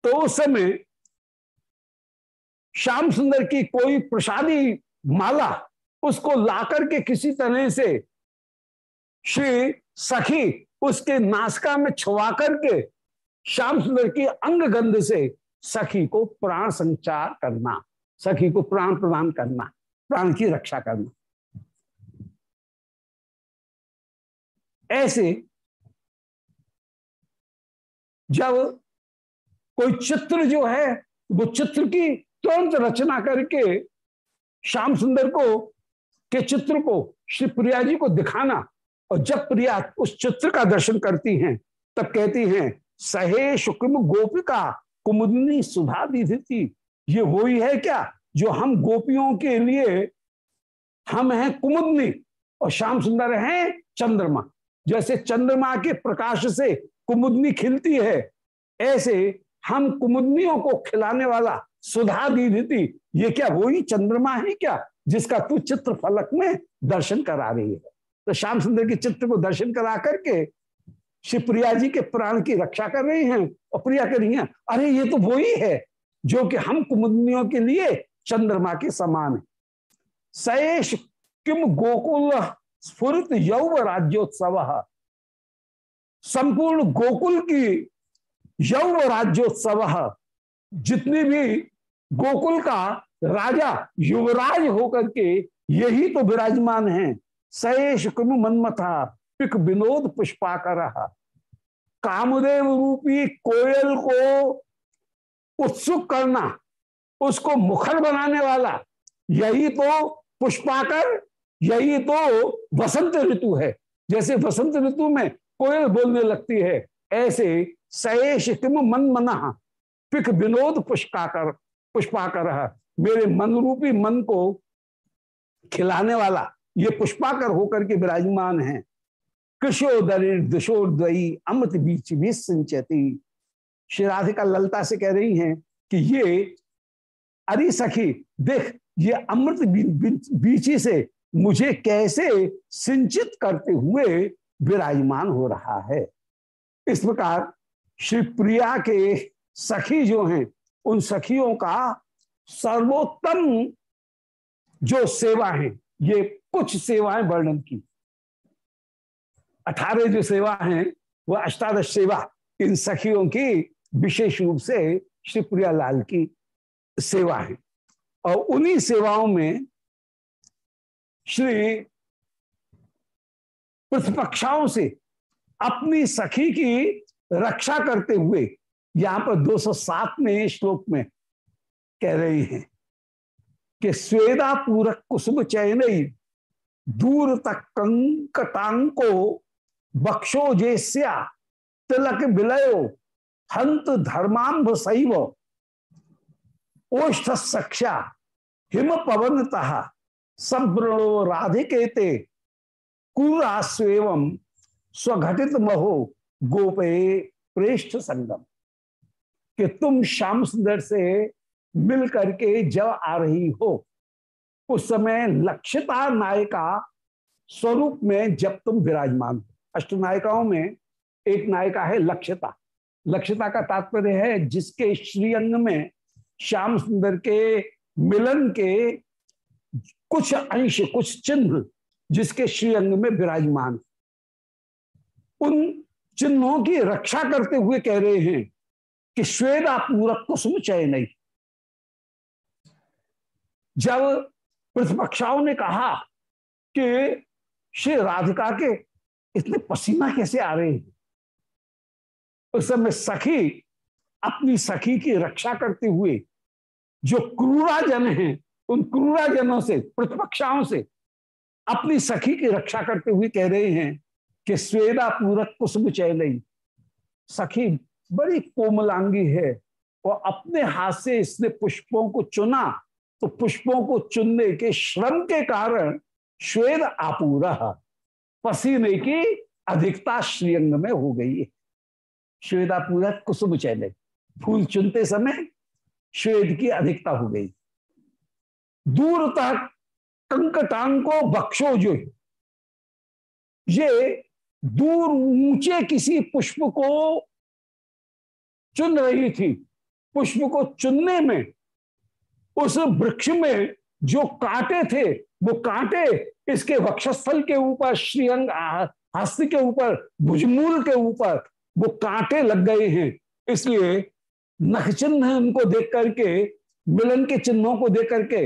तो उस समय श्याम सुंदर की कोई प्रसादी माला उसको ला करके किसी तरह से श्री सखी उसके नासका में छुआ करके श्याम सुंदर की अंग गंध से सखी को प्राण संचार करना, सखी को प्राण प्रदान करना, प्राण की रक्षा करना। ऐसे जब कोई चित्र जो है, वो चित्र की तुरंत रचना करके श्याम सुंदर को, के चित्र को, श्री प्रिया जी को दिखाना, और जब प्रिया उस चित्र का दर्शन करती हैं, तब कहती हैं, सहे शुक्म गोपिका, कुमुदनी सुधा थी ये वही है क्या जो हम गोपियों के लिए, हम हैं कुमुदनी और श्याम सुंदर हैं चंद्रमा। जैसे चंद्रमा के प्रकाश से कुमुदनी खिलती है। ऐसे हम कुमुदनियों को खिलाने वाला सुधा दीदी ये क्या वही चंद्रमा है क्या, जिसका तू चित्र फलक में दर्शन करा रही है? तो श्याम सुंदर के चित्र को दर्शन करा करके श्री प्रिया जी के प्राण की रक्षा कर रही हैं और प्रिया कर रही हैं, अरे, ये तो वही है जो कि हम कुमुदनियों के लिए चंद्रमा के समान है। सैश किम गोकुल स्फुरित यौव राज्योत्सव। संपूर्ण गोकुल की यौव राज्योत्सव, जितनी भी गोकुल का राजा युवराज होकर के यही तो विराजमान है। सहेश कुम मनमथा, पिक विनोद पुष्पाकर। कामदेव रूपी कोयल को उत्सुक करना, उसको मुखर बनाने वाला, यही तो पुष्पाकर, यही तो वसंत ऋतु है। जैसे वसंत ऋतु में कोयल बोलने लगती है, ऐसे सहेश किम मन मना पिक विनोद पुष्पाकर पुष्पाकर मेरे मन रूपी मन को खिलाने वाला, ये पुष्पाकर होकर के विराजमान है। कृषोदरी दिशोदयी अमृत बीच भी सिंचती। श्री राधिका ललता से कह रही हैं कि ये, अरे सखी, देख, ये अमृत बीची से मुझे कैसे सिंचित करते हुए विराजमान हो रहा है। इस प्रकार श्री प्रिया के सखी जो हैं, उन सखियों का सर्वोत्तम जो सेवा है, ये कुछ सेवाएँ वर्णन की। अठारह जो सेवा हैं, वो अष्टादश सेवा, इन सखियों की विशेष रूप से श्री प्रिया लाल की सेवा है। और उन्हीं सेवाओं में श्री प्रतिपक्षाओं से अपनी सखी की रक्षा करते हुए यहाँ पर 207वें श्लोक में कह रहे हैं कि स्वेदा पूरक कुसुम चयन दूर तक कंकटांको बक्षो जेस्या तिलक विलयो हंत धर्मांभ सैव ओष्ठ सक्षा हिम पवनता संप्रणो राधिकेते कुरास्वेवम स्वघटित महो गोपे प्रेष्ठ संगम। कि तुम श्याम सुंदर से मिल करके जब आ रही हो, उस समय लक्षिता नायिका स्वरूप में जब तुम विराजमान हो। अष्ट नायिकाओं में एक नायिका है लक्षिता। लक्षिता का तात्पर्य है जिसके श्रीअंग में श्याम सुंदर के मिलन के कुछ अंश, कुछ चिन्ह जिसके श्रीअंग में विराजमान। उन चिन्हों की रक्षा करते हुए कह रहे हैं कि श्वेता पूरक कुसुम चय नहीं। जब प्रतिपक्षाओं ने कहा कि श्री राधिका के इतने पसीना कैसे आ रहे हैं? उस समय सखी, अपनी सखी की रक्षा करते हुए जो क्रूरा जन हैं, उन क्रूरा जनों से, प्रतिपक्षाओं से अपनी सखी की रक्षा करते हुए कह रहे हैं कि स्वेदा पूरक कुसुम चैलई। सखी बड़ी कोमलांगी है और अपने हाथ से इसने पुष्पों को चुना तो पुष्पों को चुनने के श्रम के कारण श्वेद आपूरा, पसीने की अधिकता श्रीअंग में हो गई है। श्वेदापूरा कुसुम चैले फूल चुनते समय श्वेद की अधिकता हो गई। दूर तक कंकटांको बक्षो जो ये दूर ऊँचे किसी पुष्प को चुन रही थी। पुष्प को चुनने में उस वृक्ष में जो कांटे थे, वो कांटे इसके वक्षस्थल के ऊपर, श्रीअंग हस्त के ऊपर, भुजमूल के ऊपर, वो कांटे लग गए हैं। इसलिए नख चिन्ह उनको देख करके, मिलन के चिन्हों को देख करके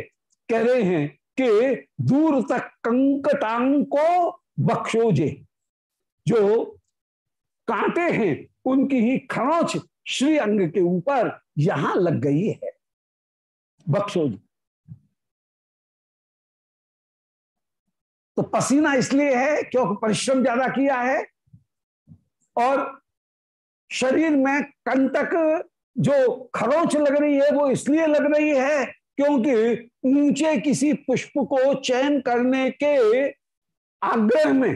कह रहे हैं कि दूर तक कंकटांग को बख्शोजे जो। कांटे हैं, उनकी ही खरोच श्री अंग के ऊपर यहाँ लग गई है। बख्शोज तो पसीना इसलिए है, क्योंकि परिश्रम ज़्यादा किया है और शरीर में कंटक जो खरोच लग रही है, वो इसलिए लग रही है क्योंकि ऊँचे किसी पुष्प को चयन करने के आग्रह में,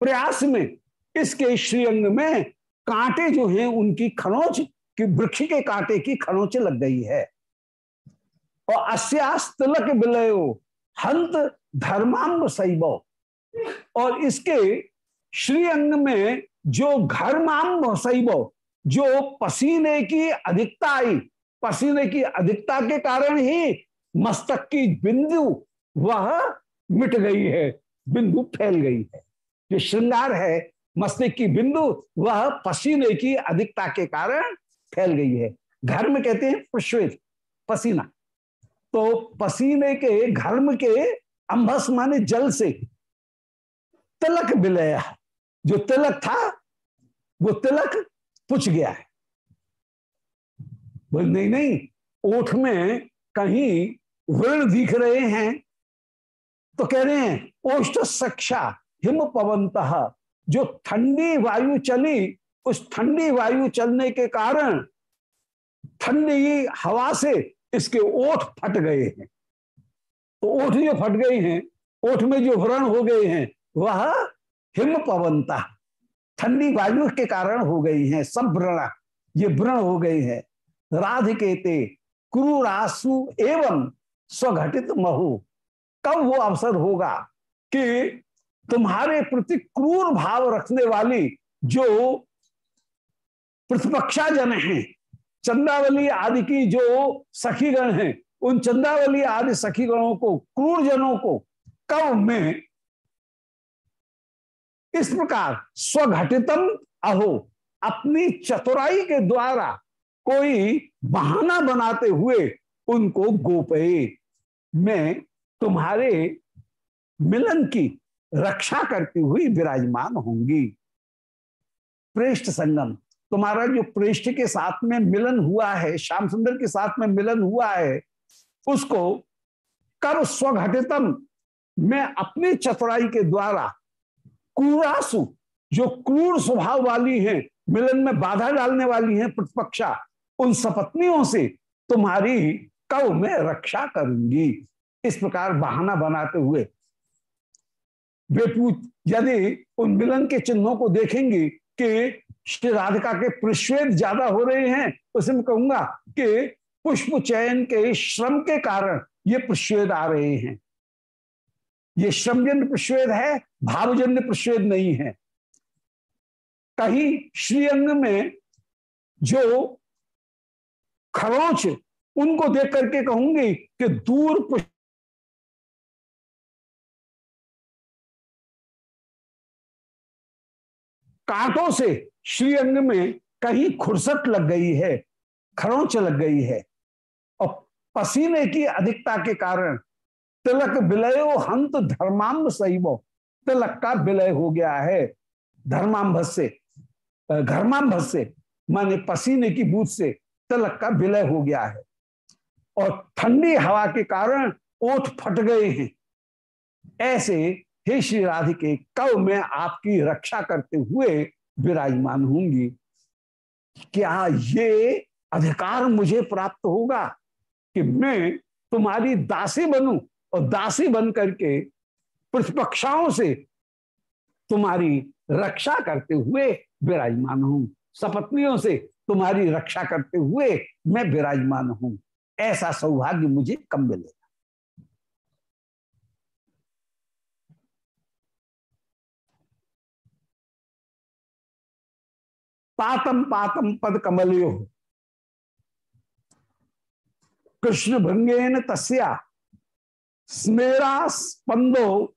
प्रयास में, इसके श्रीअंग में कांटे जो हैं, उनकी खनोच की, वृक्ष के कांटे की खनोच लग गई है। और अस्यास तिलक विलयो, हंत धर्मांग सैब और इसके श्रीअंग में जो घर्मांग सैब जो पसीने की अधिकता आई पसीने की अधिकता के कारण ही मस्तक की बिंदु वह मिट गई है, बिंदु फैल गई है। जो श्रृंगार है मस्तिष्क की बिंदु, वह पसीने की अधिकता के कारण फैल गई है। घर में कहते हैं पुष्वित, पसीना। तो पसीने के घर्म के अंबस माने जल से तिलक विलय। जो तिलक था, वो तिलक पुछ गया है। बोल, नहीं नहीं, ओठ में कहीं वृण दिख रहे हैं। तो कह रहे हैं ओष्ट सक्षा हिम पवंत, जो ठंडी वायु चली, उस ठंडी वायु चलने के कारण ठंडी हवा से इसके ओठ फट गए हैं। तो ओठ जो फट गए हैं, ओठ में जो व्रण हो गए हैं, वह हिम पवनता ठंडी वायु के कारण हो गई हैं, सब व्रण ये व्रण हो गए हैं। राधिके ते क्रूरासु एवं स्वघटित महु। कब वो अवसर होगा कि तुम्हारे प्रति क्रूर भाव रखने वाली जो प्रतिपक्षा जन हैं, चंदावली आदि की जो सखीगण हैं, उन चंदावली आदि सखीगणों को, क्रूर जनों को कब में इस प्रकार स्वघटितम अहो, अपनी चतुराई के द्वारा कोई बहाना बनाते हुए उनको गोपे मैं तुम्हारे मिलन की रक्षा करती हुई विराजमान होंगी प्रेष्ठ संगम, तुम्हारा जो प्रेष्ठ के साथ में मिलन हुआ है, श्याम सुंदर के साथ में मिलन हुआ है, उसको कर स्वघटितम मैं अपनी चतुराई के द्वारा क्रूरासु, जो क्रूर स्वभाव वाली है, मिलन में बाधा डालने वाली है प्रतिपक्षा उन सपत्नियों से तुम्हारी कव में रक्षा करूँगी। इस प्रकार बहाना बनाते हुए पूछ यदि उन मिलन के चिन्हों को देखेंगे कि श्री राधिका के प्रश्वेद ज़्यादा हो रहे हैं तो उसमें कहूँगा कि पुष्प चयन के श्रम के कारण ये प्रश्वेद आ रहे हैं। ये श्रमजन्य प्रश्वेद है, भावजन्य प्रश्वेद नहीं है। कहीं श्रीअंग में जो खरोच उनको देख करके कहूँगी कि दूर कांटों से श्रीअंग में कहीं खुरसट लग गई है, खरोंच लग गई है। और पसीने की अधिकता के कारण तिलक विलयो हंत धर्मांब सहीबो तिलक का विलय हो गया है। धर्मांभ से घर्मांभ से, माने पसीने की बूथ से तिलक का विलय हो गया है। और ठंडी हवा के कारण ओठ फट गए हैं। ऐसे हे श्री राधिके, कब मैं आपकी रक्षा करते हुए विराजमान होंगी क्या ये अधिकार मुझे प्राप्त होगा कि मैं तुम्हारी दासी बनूं और दासी बन करके प्रतिपक्षाओं से तुम्हारी रक्षा करते हुए विराजमान हूँ सपत्नियों से तुम्हारी रक्षा करते हुए मैं विराजमान हूँ। ऐसा सौभाग्य मुझे कम मिलेगा? पातम पातम पद कमलियो। कृष्ण भंगेन तस्या। स्मेरा स्पंदो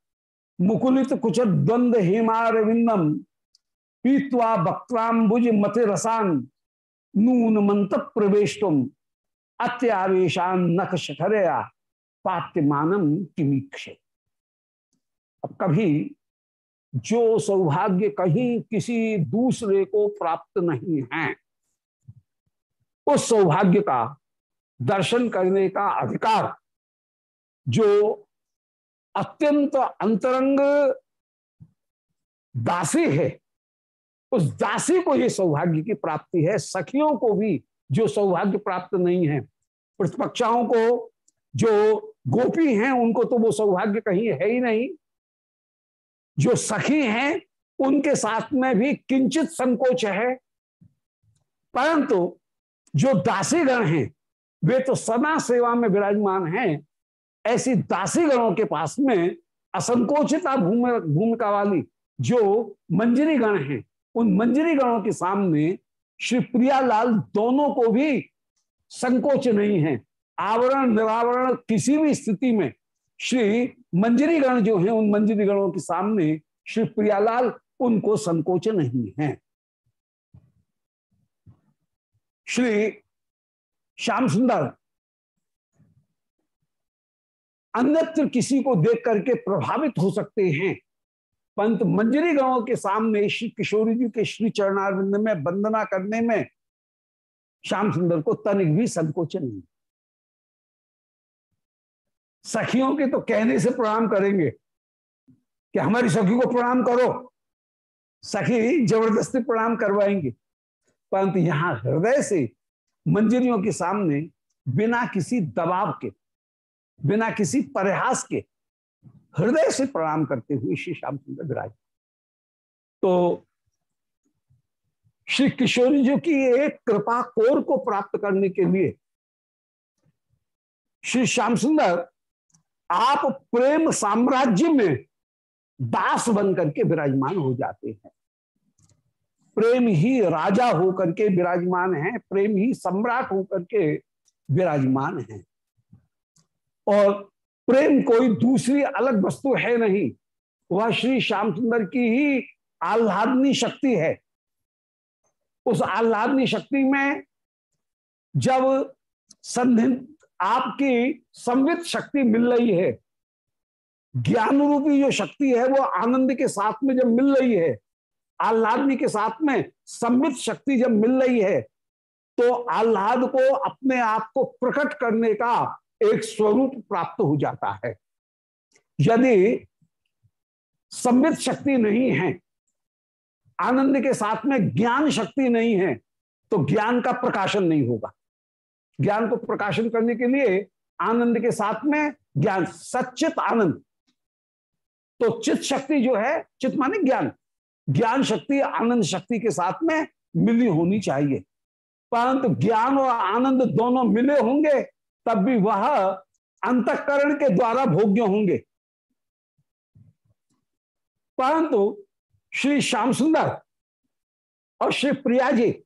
मुकुलित कुछ द्वंद हेमार विंदम पीतवा वक्त्राम्बुज मति रसान नून मंत प्रवेश तुम अत्यावेशान नख शखरया पात्यमानम किमीक्ष। अब कभी जो सौभाग्य कहीं किसी दूसरे को प्राप्त नहीं है, उस सौभाग्य का दर्शन करने का अधिकार जो अत्यंत अंतरंग दासी है उस दासी को ये सौभाग्य की प्राप्ति है, सखियों को भी जो सौभाग्य प्राप्त नहीं है, प्रतिपक्षाओं को जो गोपी हैं, उनको तो वो सौभाग्य कहीं है ही नहीं। जो सखी हैं, उनके साथ में भी किंचित संकोच है। परंतु जो दासीगण हैं, वे तो सदा सेवा में विराजमान हैं। ऐसी दासीगणों के पास में असंकोचिता भूमिका वाली जो मंजरी गण हैं उन मंजरी गणों के सामने श्री प्रियालाल दोनों को भी संकोच नहीं है। आवरण, निरावरण किसी भी स्थिति में श्री मंजरी गण जो है, उन मंजरी गणों के सामने श्री प्रियालाल उनको संकोच नहीं है। श्री श्याम सुंदर, अन्यत्र किसी को देख करके प्रभावित हो सकते हैं। पंत मंजरी गणों के सामने श्री किशोरी जी के श्री चरणारविंद में वंदना करने में श्याम सुंदर को तनिक भी संकोच नहीं। सखियों के तो कहने से प्रणाम करेंगे कि हमारी सखी को प्रणाम करो। सखी ज़बरदस्ती प्रणाम करवाएँगे। परंतु यहाँ हृदय से मंजरियों के सामने बिना किसी दबाव के, बिना किसी प्रयास के हृदय से प्रणाम करते हुए श्री श्याम सुंदर विराज तो श्री किशोरी जी की एक कृपा कोर को प्राप्त करने के लिए श्री श्याम सुंदर आप प्रेम साम्राज्य में दास बन करके विराजमान हो जाते हैं। प्रेम ही राजा होकर के विराजमान है, प्रेम ही सम्राट होकर के विराजमान है। और प्रेम कोई दूसरी अलग वस्तु है नहीं। वह श्री श्याम सुंदर की ही आह्लादनी शक्ति है। उस आह्लादनी शक्ति में जब संधि आपकी संवित शक्ति मिल रही है ज्ञान रूपी जो शक्ति है, वो आनंद के साथ में जब मिल रही है, आह्लादनी के साथ में संवित शक्ति जब मिल रही है तो आह्लाद को अपने आप को प्रकट करने का एक स्वरूप प्राप्त हो जाता है। यदि संवित शक्ति नहीं है, आनंद के साथ में ज्ञान शक्ति नहीं है तो ज्ञान का प्रकाशन नहीं होगा। ज्ञान को प्रकाशन करने के लिए आनंद के साथ में ज्ञान सचित आनंद। तो चित शक्ति जो है चित माने ज्ञान। ज्ञान शक्ति, आनंद शक्ति के साथ में मिली होनी चाहिए। परंतु ज्ञान और आनंद दोनों मिले होंगे तब भी वह अंतकरण के द्वारा भोग्य होंगे। परंतु श्री श्याम सुंदर और श्री प्रिया जी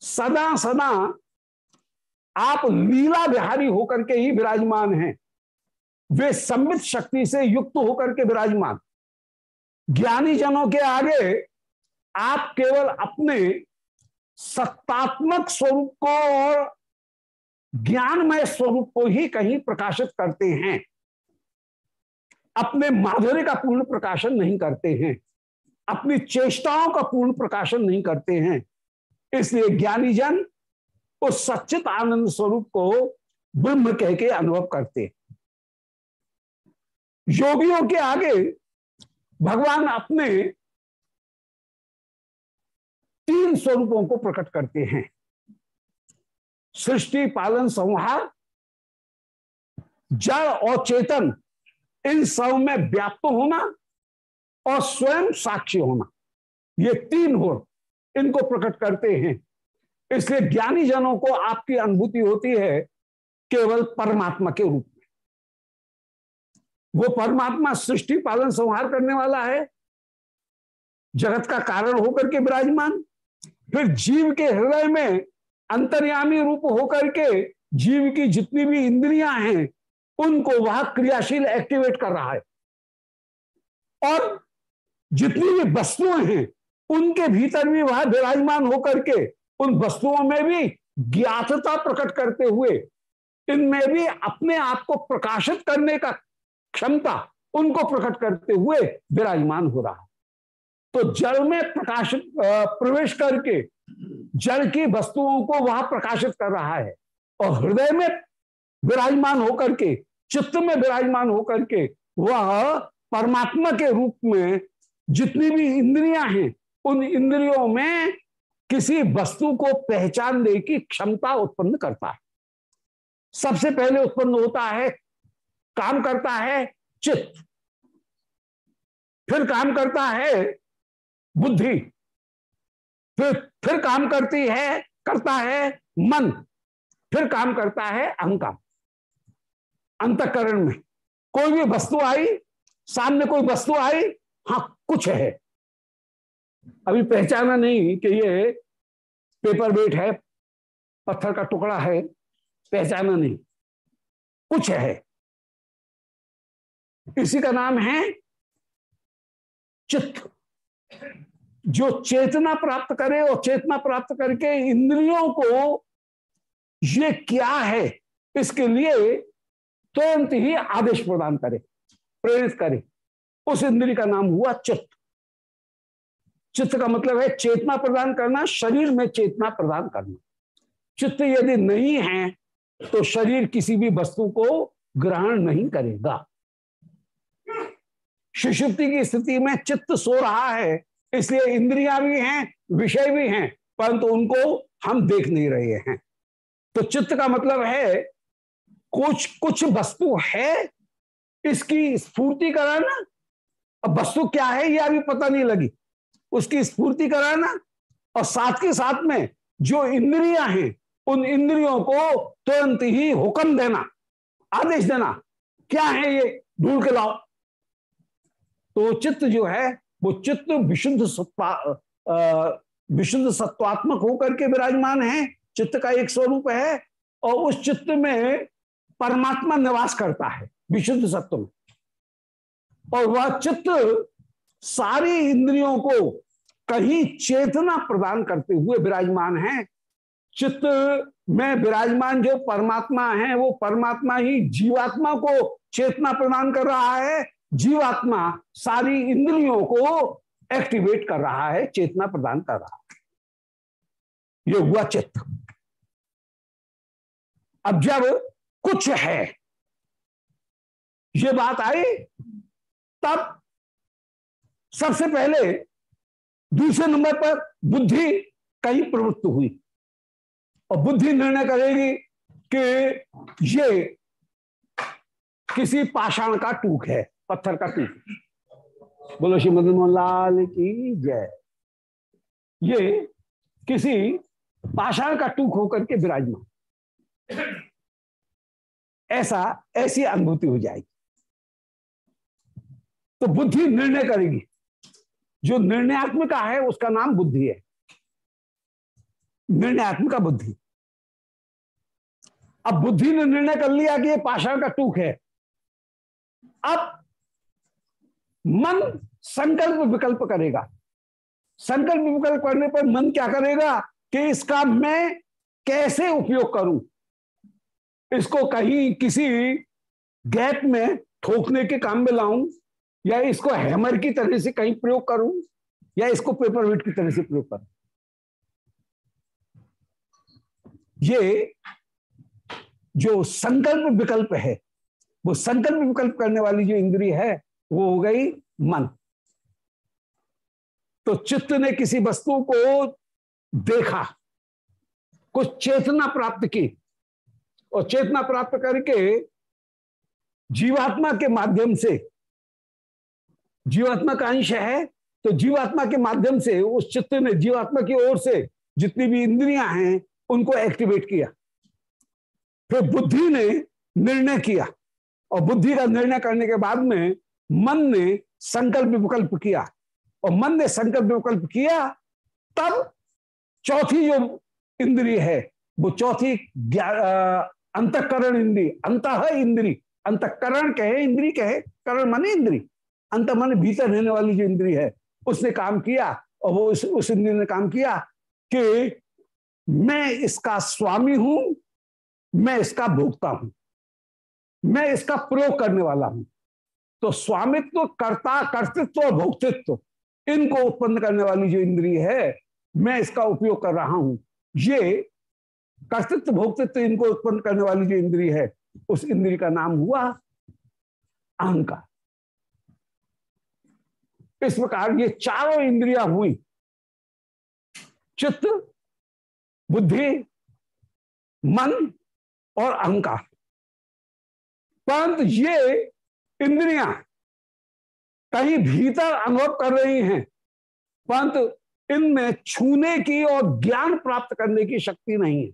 सदा सदा आप लीला बिहारी होकर के ही विराजमान हैं। वे संबित शक्ति से युक्त होकर के विराजमान। ज्ञानी जनों के आगे आप केवल अपने सत्तात्मक स्वरूप को और ज्ञानमय स्वरूप को ही कहीं प्रकाशित करते हैं। अपने माधुर्य का पूर्ण प्रकाशन नहीं करते हैं। अपनी चेष्टाओं का पूर्ण प्रकाशन नहीं करते हैं। इसलिए ज्ञानी जन उस सचित आनंद स्वरूप को ब्रह्म कह के अनुभव करते योगियों के आगे भगवान अपने तीन स्वरूपों को प्रकट करते हैं। सृष्टि, पालन, संहार, जड़ और चेतन, इन सब में व्याप्त होना और स्वयं साक्षी होना। ये तीन गुण इनको प्रकट करते हैं। इसलिए ज्ञानी जनों को आपकी अनुभूति होती है केवल परमात्मा के रूप में। वो परमात्मा सृष्टि, पालन, संहार करने वाला है। जगत का कारण होकर के विराजमान। फिर जीव के हृदय में अंतर्यामी रूप होकर के जीव की जितनी भी इंद्रियाँ हैं, उनको वह क्रियाशील एक्टिवेट कर रहा है। और जितनी भी वस्तुएँ हैं, उनके भीतर भी वह विराजमान होकर के उन वस्तुओं में भी ज्ञातता प्रकट करते हुए, इनमें भी अपने आप को प्रकाशित करने का क्षमता उनको प्रकट करते हुए विराजमान हो रहा है। तो जल में प्रकाशित प्रवेश करके जल की वस्तुओं को वह प्रकाशित कर रहा है और हृदय में विराजमान होकर के, चित्त में विराजमान होकर के वह परमात्मा के रूप में जितनी भी इंद्रियाँ हैं, उन इंद्रियों में किसी वस्तु को पहचानने की क्षमता उत्पन्न करता है। सबसे पहले उत्पन्न होता है, काम करता है चित्त। फिर काम करता है बुद्धि। फिर फिर काम करती है, करता है मन। फिर काम करता है अहंकार। अंतकरण में कोई भी वस्तु आई, सामने कोई वस्तु आई हाँ कुछ है। अभी पहचाना नहीं कि ये पेपर वेट है, पत्थर का टुकड़ा है, पहचाना नहीं। कुछ है। इसी का नाम है चित्त। जो चेतना प्राप्त करे और चेतना प्राप्त करके इंद्रियों को ये क्या है, इसके लिए तुरंत ही आदेश प्रदान करे, प्रेरित करे। उस इंद्रिय का नाम हुआ चित्त। चित्त का मतलब है चेतना प्रदान करना, शरीर में चेतना प्रदान करना। चित्त यदि नहीं है तो शरीर किसी भी वस्तु को ग्रहण नहीं करेगा। सुषुप्ति की स्थिति में चित्त सो रहा है इसलिए इंद्रियाँ भी हैं, विषय भी हैं, परंतु उनको हम देख नहीं रहे हैं। तो चित्त का मतलब है, कुछ कुछ वस्तु है, इसकी स्फूर्ति कराना अब वस्तु क्या है यह अभी पता नहीं लगी। उसकी स्फूर्ति कराना और साथ के साथ में जो इंद्रियाँ हैं, उन इंद्रियों को तुरंत ही हुक्म देना, आदेश देना, क्या है ये? ढूंढ के लाओ। तो चित्त जो है वो चित्त विशुद्ध सत्वा विशुद्ध सत्वात्मक होकर के विराजमान है, चित्त का एक स्वरूप है, और उस चित्त में परमात्मा निवास करता है, विशुद्ध सत्व में। और वह चित्त सारी इंद्रियों को कहीं चेतना प्रदान करते हुए विराजमान है। चित्त में विराजमान जो परमात्मा है, वो परमात्मा ही जीवात्मा को चेतना प्रदान कर रहा है जीवात्मा सारी इंद्रियों को एक्टिवेट कर रहा है, चेतना प्रदान कर रहा है। ये हुआ चित्त अब जब कुछ है, ये बात आई, तब सबसे पहले दूसरे नंबर पर बुद्धि कहीं प्रवृत्त हुई। और बुद्धि निर्णय करेगी कि ये किसी पाषाण का टूक है। पत्थर का टूक बोलो श्री मदन मोहन लाल की जय। ये किसी पाषाण का टूक होकर के विराजमान। ऐसा, ऐसी अनुभूति हो जाएगी। तो बुद्धि निर्णय करेगी। जो निर्णयात्मिका है, उसका नाम बुद्धि है। निर्णयात्मिका बुद्धि। अब बुद्धि ने निर्णय कर लिया कि ये पाषाण का टूक है। अब मन संकल्प विकल्प करेगा। संकल्प विकल्प करने पर मन क्या करेगा कि इसका मैं कैसे उपयोग करूँ? इसको कहीं किसी गैप में ठोकने के काम में लाऊं? या इसको हैमर की तरह से कहीं प्रयोग करूँ? या इसको पेपर वेट की तरह से प्रयोग करूँ? ये जो संकल्प विकल्प है, वो संकल्प विकल्प करने वाली जो इंद्री है वो हो गई मन। तो चित्त ने किसी वस्तु को देखा, कुछ चेतना प्राप्त की और चेतना प्राप्त करके जीवात्मा के माध्यम से, जीवात्मा का अंश है तो जीवात्मा के माध्यम से उस चित्त ने जीवात्मा की ओर से जितनी भी इंद्रियाँ हैं, उनको एक्टिवेट किया। फिर बुद्धि ने निर्णय किया और बुद्धि का निर्णय करने के बाद में मन ने संकल्प विकल्प किया। और मन ने संकल्प विकल्प किया तब चौथी जो इंद्री है वो चौथी अंतकरण इंद्री अंत इंद्री अंतकरण कहे इंद्री कहे करण मन इंद्री अंत मन भीतर रहने वाली जो इंद्री है उसने काम किया और वो उस, उस इंद्री ने काम किया कि मैं इसका स्वामी हूँ मैं इसका भोगता हूँ मैं इसका प्रयोग करने वाला हूँ। तो स्वामित्व, कर्ता, कर्तृत्व और भोक्तित्व, इनको उत्पन्न करने वाली जो इंद्री है, मैं इसका उपयोग कर रहा हूँ। ये कर्तृत्व, भोक्तित्व इनको उत्पन्न करने वाली जो इंद्री है, उस इंद्री का नाम हुआ अहंकार। इस प्रकार ये चारों इंद्रियाँ हुई। चित्त, बुद्धि, मन और अहंकार। परंतु ये इंद्रियाँ। कहीं भीतर अनुभव कर रही हैं, परंतु इनमें छूने की और ज्ञान प्राप्त करने की शक्ति नहीं है।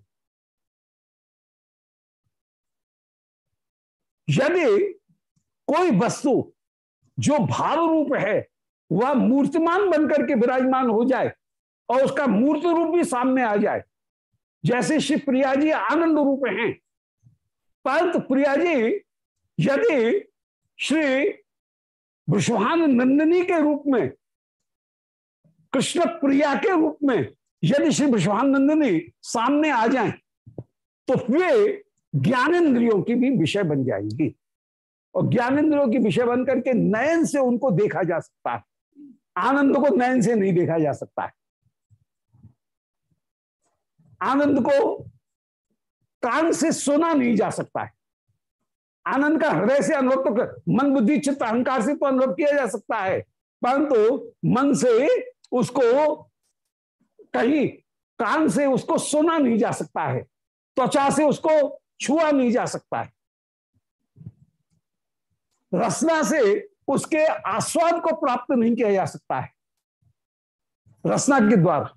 यदि कोई वस्तु जो भाव रूप है, वह मूर्तिमान बनकर के विराजमान हो जाए और उसका मूर्त रूप भी सामने आ जाए, जैसे श्री प्रिया जी आनंद रूप हैं, परंतु प्रिया जी यदि श्री विश्वान नंदिनी के रूप में कृष्ण प्रिया के रूप में यदि श्री विश्वान नंदिनी सामने आ जाए तो वे ज्ञानेन्द्रियों की भी विषय बन जाएँगी। और ज्ञानेन्द्रियों की विषय बन करके नयन से उनको देखा जा सकता है। आनंद को नयन से नहीं देखा जा सकता है। आनंद को कान से सुना नहीं जा सकता है। आनंद का हृदय से अनुभव तो मन बुद्धि चित्त अहंकार से तो अनुभव किया जा सकता है। परंतु मन से उसको कहीं कान से उसको सुना नहीं जा सकता है। त्वचा से उसको छुआ नहीं जा सकता है। रसना से उसके आस्वाद को प्राप्त नहीं किया जा सकता है। रसना के द्वारा।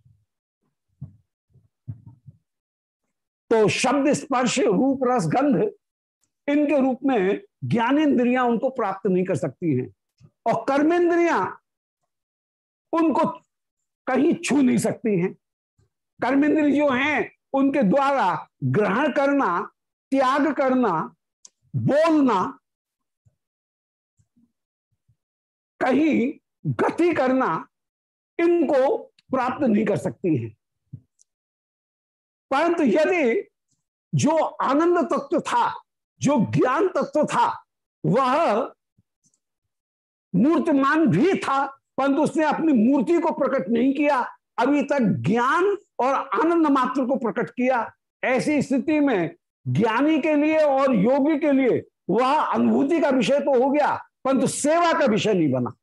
तो शब्द स्पर्श, रूप, रस, गंध इनके रूप में ज्ञानेन्द्रियाँ उनको प्राप्त नहीं कर सकती हैं। और कर्मेंद्रियाँ उनको कहीं छू नहीं सकती हैं। कर्मेंद्र जो हैं, उनके द्वारा ग्रहण करना, त्याग करना, बोलना, कहीं गति करना, इनको प्राप्त नहीं कर सकती हैं। परंतु यदि जो आनंद तत्व था जो ज्ञान तत्व था, वह मूर्तिमान भी था, परंतु उसने अपनी मूर्ति को प्रकट नहीं किया। अभी तक ज्ञान और आनंद मात्र को प्रकट किया। ऐसी स्थिति में ज्ञानी के लिए और योगी के लिए वह अनुभूति का विषय तो हो गया, परंतु सेवा का विषय नहीं बना।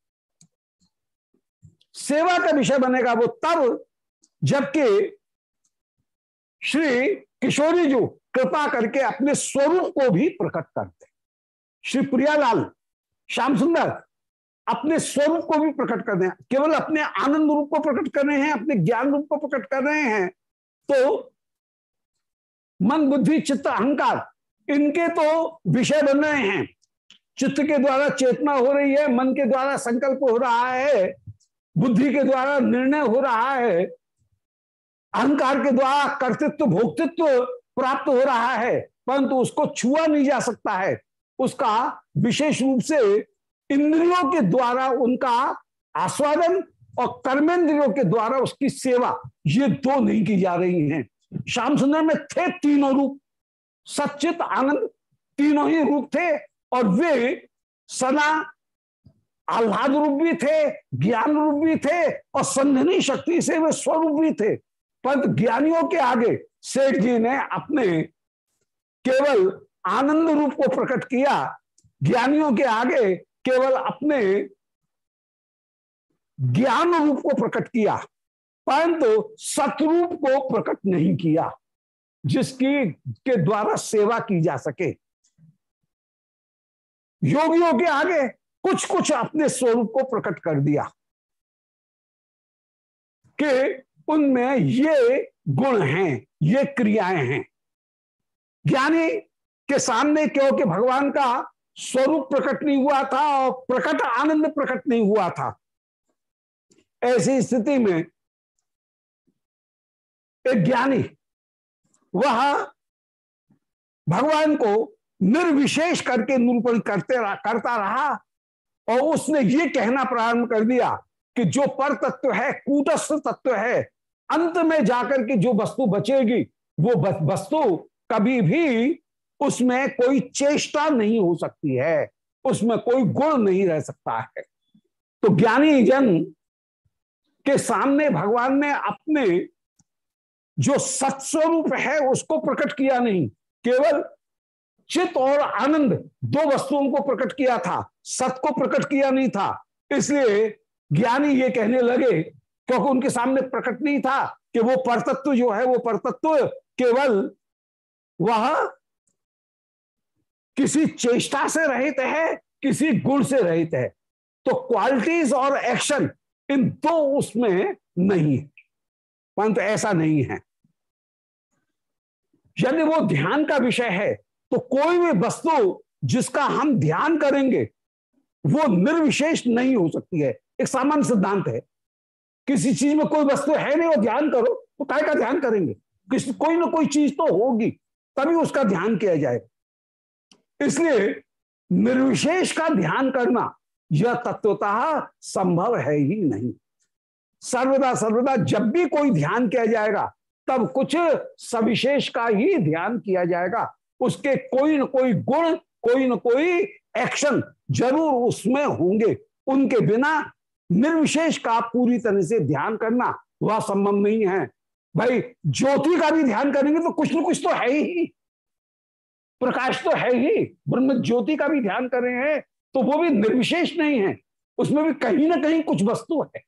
सेवा का विषय बनेगा वो तब, जबकि श्री किशोरी जो कृपा करके अपने स्वरूप को भी प्रकट करते श्री प्रियालाल, श्याम सुंदर, अपने स्वरूप को भी प्रकट कर रहे हैं केवल अपने आनंद रूप को प्रकट कर रहे हैं, अपने ज्ञान रूप को प्रकट कर रहे हैं तो मन, बुद्धि, चित्त, अहंकार, इनके तो विषय बन रहे हैं। चित्त के द्वारा चेतना हो रही है, मन के द्वारा संकल्प हो रहा है, बुद्धि के द्वारा निर्णय हो रहा है, अहंकार के द्वारा कर्तृत्व, भोक्तित्व प्राप्त हो रहा है, परंतु उसको छुआ नहीं जा सकता है। उसका विशेष रूप से इंद्रियों के द्वारा उनका आस्वादन और कर्मेंद्रियों के द्वारा उसकी सेवा, ये दो नहीं की जा रही हैं। श्याम सुंदर में थे तीनों रूप सचित आनंद तीनों ही रूप थे और वे सना आह्लाद रूप भी थे, ज्ञान रूप भी थे और संधनी शक्ति से वे स्वरूप भी थे। परंतु ज्ञानियों के आगे सेठ जी ने अपने केवल आनंद रूप को प्रकट किया, ज्ञानियों के आगे केवल अपने ज्ञान रूप को प्रकट किया, परंतु सतरूप को प्रकट नहीं किया, जिसकी, के द्वारा सेवा की जा सके। योगियों के आगे कुछ कुछ अपने स्वरूप को प्रकट कर दिया, कि उनमें ये गुण हैं, ये क्रियाएँ हैं। ज्ञानी के सामने क्योंकि भगवान का स्वरूप प्रकट नहीं हुआ था और प्रकट आनंद प्रकट नहीं हुआ था? ऐसी स्थिति में एक ज्ञानी, वह भगवान को निर्विशेष करके निरूपण करते रहा, करता रहा और उसने ये कहना प्रारंभ कर दिया कि जो पर तत्व है, कूटस्थ तत्व है अंत में जाकर के जो वस्तु बचेगी, वो वस्तु कभी भी उसमें कोई चेष्टा नहीं हो सकती है। उसमें कोई गुण नहीं रह सकता है। तो ज्ञानी जन के सामने भगवान ने अपने जो सत्स्वरूप है, उसको प्रकट किया नहीं। केवल चित और आनंद दो वस्तुओं को प्रकट किया था। सत को प्रकट किया नहीं था। इसलिए ज्ञानी ये कहने लगे क्योंकि उनके सामने प्रकट नहीं था कि वो परतत्व जो है, वो परतत्व केवल वह किसी चेष्टा से रहित है, किसी गुण से रहित है। तो क्वालिटीज और एक्शन इन दो उसमें नहीं है। परंतु ऐसा नहीं है। यदि वो ध्यान का विषय है तो कोई भी वस्तु जिसका हम ध्यान करेंगे, वो निर्विशेष नहीं हो सकती है। एक सामान्य सिद्धांत है किसी चीज़ में कोई वस्तु है नहीं, वो ध्यान करो। तो काय का ध्यान करेंगे? किसी, कोई ना कोई चीज़ तो होगी, तभी उसका ध्यान किया जाए इसलिए निर्विशेष का ध्यान करना यह तत्वतः संभव है ही नहीं। सर्वदा सर्वदा जब भी कोई ध्यान किया जाएगा, तब कुछ सविशेष का ही ध्यान किया जाएगा। उसके कोई न कोई गुण, कोई न कोई एक्शन ज़रूर उसमें होंगे। उनके बिना निर्विशेष का पूरी तरह से ध्यान करना वह संभव नहीं है। भाई, ज्योति का भी ध्यान करेंगे तो कुछ न कुछ तो है ही। प्रकाश तो है ही। ब्रह्म ज्योति का भी ध्यान कर रहे हैं तो वो भी निर्विशेष नहीं है। उसमें भी कहीं ना कहीं कुछ वस्तु है।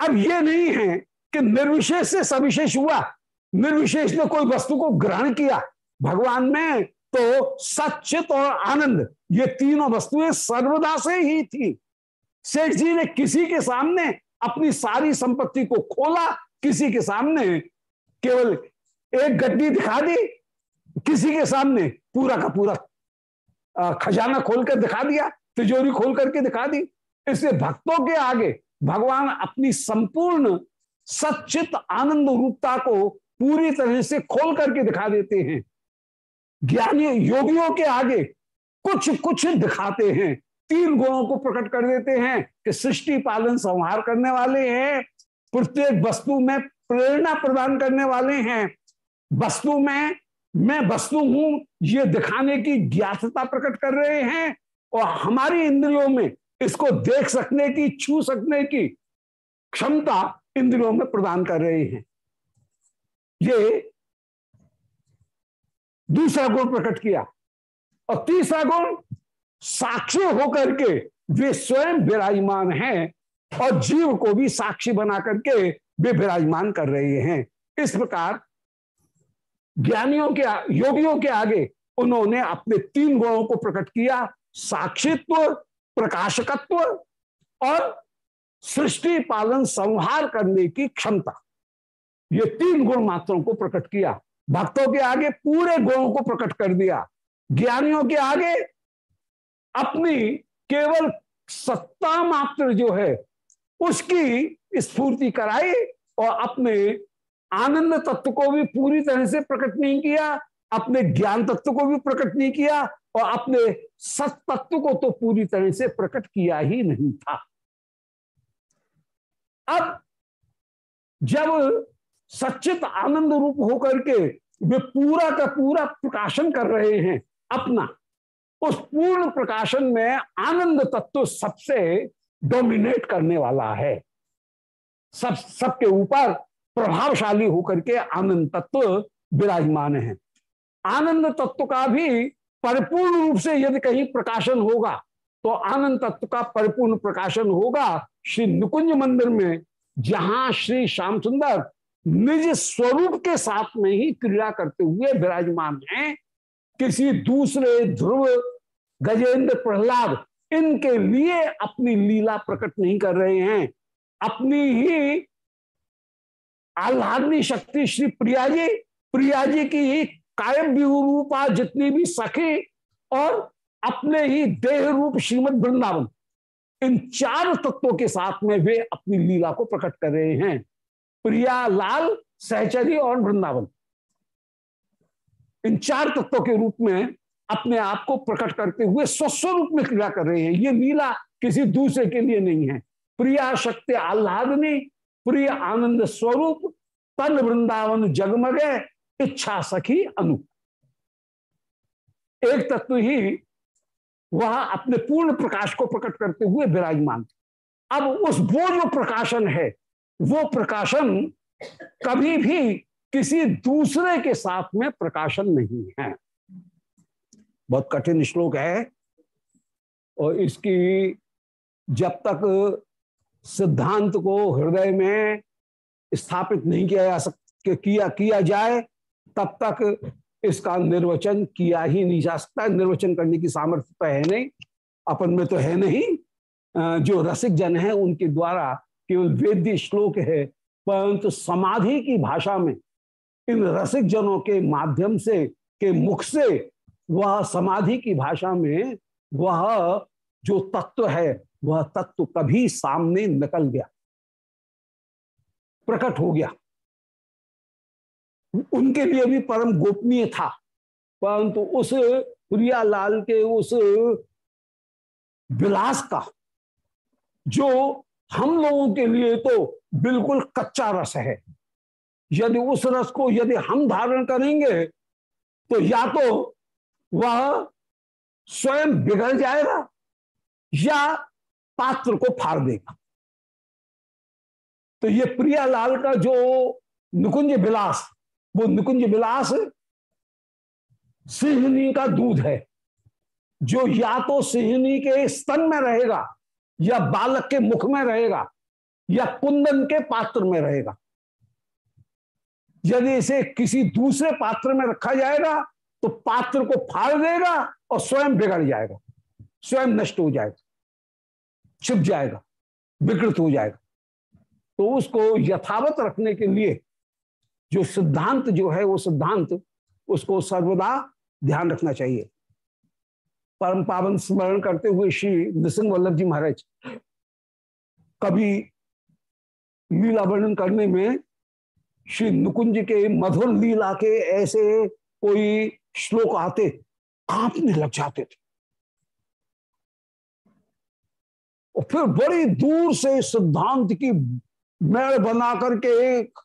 अब ये नहीं है कि निर्विशेष से सविशेष हुआ। निर्विशेष ने कोई वस्तु को ग्रहण किया। भगवान में तो सचित और आनंद, ये तीनों वस्तुएँ सर्वदा से ही थी। सेठ जी ने किसी के सामने अपनी सारी संपत्ति को खोला, किसी के सामने केवल एक गड्डी दिखा दी, किसी के सामने पूरा का पूरा खजाना खोल कर दिखा दिया, तिजोरी खोल करके दिखा दी। इसलिए भक्तों के आगे भगवान अपनी संपूर्ण सचित आनंद रूपता को पूरी तरह से खोल करके दिखा देते हैं। ज्ञानी योगियों के आगे कुछ कुछ दिखाते हैं। तीन गुणों को प्रकट कर देते हैं कि सृष्टि, पालन, संहार करने वाले हैं। प्रत्येक वस्तु में प्रेरणा प्रदान करने वाले हैं। वस्तु में, मैं वस्तु हूँ, ये दिखाने की ज्ञातता प्रकट कर रहे हैं और हमारी इंद्रियों में इसको देख सकने की, छू सकने की क्षमता इंद्रियों में प्रदान कर रहे हैं। ये दूसरा गुण प्रकट किया। और तीसरा गुण, साक्षी होकर के वे स्वयं विराजमान हैं और जीव को भी साक्षी बना करके वे विराजमान कर रहे हैं। इस प्रकार ज्ञानियों के योगियों के आगे उन्होंने अपने तीन गुणों को प्रकट किया, साक्षित्व, प्रकाशकत्व और सृष्टि, पालन, संहार करने की क्षमता। ये तीन गुण मात्रों को प्रकट किया। भक्तों के आगे पूरे गुणों को प्रकट कर दिया। ज्ञानियों के आगे अपनी केवल सत्ता मात्र जो है, उसकी स्फूर्ति कराई और अपने आनंद तत्व को भी पूरी तरह से प्रकट नहीं किया, अपने ज्ञान तत्व को भी प्रकट नहीं किया और अपने सत तत्व को तो पूरी तरह से प्रकट किया ही नहीं था। अब जब सचित आनंद रूप होकर के वे पूरा का पूरा प्रकाशन कर रहे हैं अपना। उस पूर्ण प्रकाशन में आनंद तत्व सबसे डोमिनेट करने वाला है। सब, सबके ऊपर प्रभावशाली होकर के आनंद तत्व विराजमान है। आनंद तत्व का भी परिपूर्ण रूप से यदि कहीं प्रकाशन होगा तो आनंद तत्व का परिपूर्ण प्रकाशन होगा श्री निकुंज मंदिर में, जहाँ श्री श्याम सुंदर निज स्वरूप के साथ में ही क्रीड़ा करते हुए विराजमान हैं। किसी दूसरे ध्रुव, गजेंद्र प्रहलाद, इनके लिए अपनी लीला प्रकट नहीं कर रहे हैं। अपनी ही आह्लादनी शक्ति श्री प्रिया जी प्रिया जी की ही कायम रूपा जितनी भी सखी और अपने ही देह रूप श्रीमद वृंदावन, इन चार तत्वों के साथ में वे अपनी लीला को प्रकट कर रहे हैं। प्रिया लाल, सहचरी और वृंदावन। इन चार तत्वों के रूप में अपने आप को प्रकट करते हुए स्वस्वरूप में क्रिया कर रहे हैं। ये लीला किसी दूसरे के लिए नहीं है। प्रिया शक्ति आह्लादनी, प्रिय आनंद स्वरूप, तन वृंदावन जगमगे, इच्छा सखी अनु। एक तत्व ही वह अपने पूर्ण प्रकाश को प्रकट करते हुए विराजमान। अब उस वो जो प्रकाशन है। वो प्रकाशन कभी भी किसी दूसरे के साथ में प्रकाशन नहीं है। बहुत कठिन श्लोक है और इसकी जब तक सिद्धांत को हृदय में स्थापित नहीं किया जा सकता किया किया जाए, तब तक इसका निर्वचन किया ही नहीं जा सकता। निर्वचन करने की सामर्थ्य तो है नहीं अपन में तो है नहीं। जो रसिक जन है, उनके द्वारा केवल वेद्य श्लोक है, परंतु समाधि की भाषा में, इन रसिक जनों के माध्यम से, के मुख से, वह समाधि की भाषा में, वह जो तत्व है, वह तत्व कभी सामने निकल गया, प्रकट हो गया। उनके लिए भी परम गोपनीय था, परंतु उस प्रियालाल के उस विलास का, जो हम लोगों के लिए तो बिल्कुल कच्चा रस है। यदि उस रस को यदि हम धारण करेंगे तो या तो वह स्वयं बिगड़ जाएगा या पात्र को फाड़ देगा। तो ये प्रियालाल का जो निकुंज विलास, वो निकुंज विलास सिंहनी का दूध है, जो या तो सिंहनी के स्तन में रहेगा या बालक के मुख में रहेगा, या कुंदन के पात्र में रहेगा। यदि इसे किसी दूसरे पात्र में रखा जाएगा तो पात्र को फाड़ देगा और स्वयं बिगड़ जाएगा, स्वयं नष्ट हो जाएगा, छिप जाएगा, विकृत हो जाएगा। तो उसको यथावत रखने के लिए जो सिद्धांत जो है, वो सिद्धांत, उसको सर्वदा ध्यान रखना चाहिए। परम पावन स्मरण करते हुए श्री नृसिंह वल्लभ जी महाराज कभी लीला वर्णन करने में श्री नुकुंज के मधुर लीला के ऐसे कोई श्लोक आते, कांपने लग जाते थे। और फिर बड़ी दूर से सिद्धांत की मेड़ बना करके एक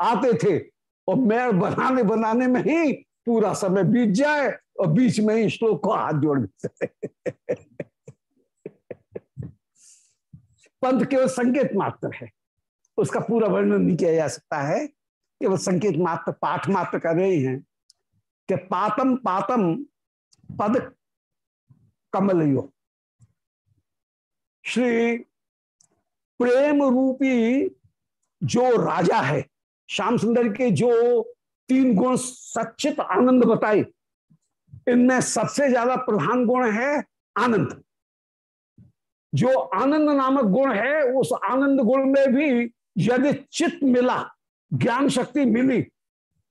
आते थे, और मेड़ बनाने बनाने में ही पूरा समय बीत जाए और बीच में ही श्लोक को हाथ जोड़ देते पंथ केवल संकेत मात्र है। उसका पूरा वर्णन नहीं किया जा सकता है। केवल संकेत मात्र, पाठ मात्र कर रहे हैं कि पातम पातम पद कमलयो। श्री प्रेम रूपी जो राजा है, श्याम सुंदर के जो तीन गुण सचित आनंद बताए इनमें सबसे ज़्यादा प्रधान गुण है आनंद। जो आनंद नामक गुण है, उस आनंद गुण में भी यदि चित्त मिला, ज्ञान शक्ति मिली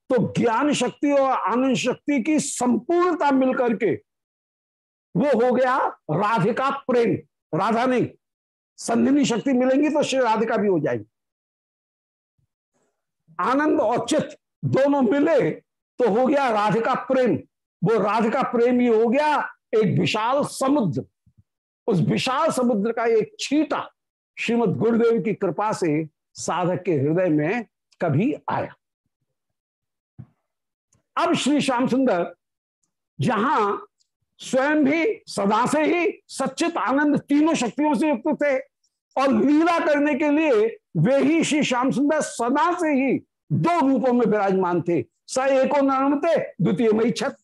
तो ज्ञान शक्ति और आनंद शक्ति की संपूर्णता मिलकर के वो हो गया राधिका प्रेम। राधा नहीं, संधिनी शक्ति मिलेंगी तो श्री राधिका भी हो जाएगी। आनंद और चित्त दोनों मिले तो हो गया राधिका प्रेम। वो राधिका प्रेम ही गया एक विशाल समुद्र। उस विशाल समुद्र का एक छीटा श्रीमद गुरुदेव की कृपा से साधक के हृदय में कभी आया। अब श्री श्याम सुंदर, जहाँ स्वयं भी सदा से ही सच्चित आनंद तीनों शक्तियों से युक्त थे और लीला करने के लिए वे ही श्री श्याम सुंदर सदा से ही दो रूपों में विराजमान थे। स एको नरमते, द्वितीय मई छत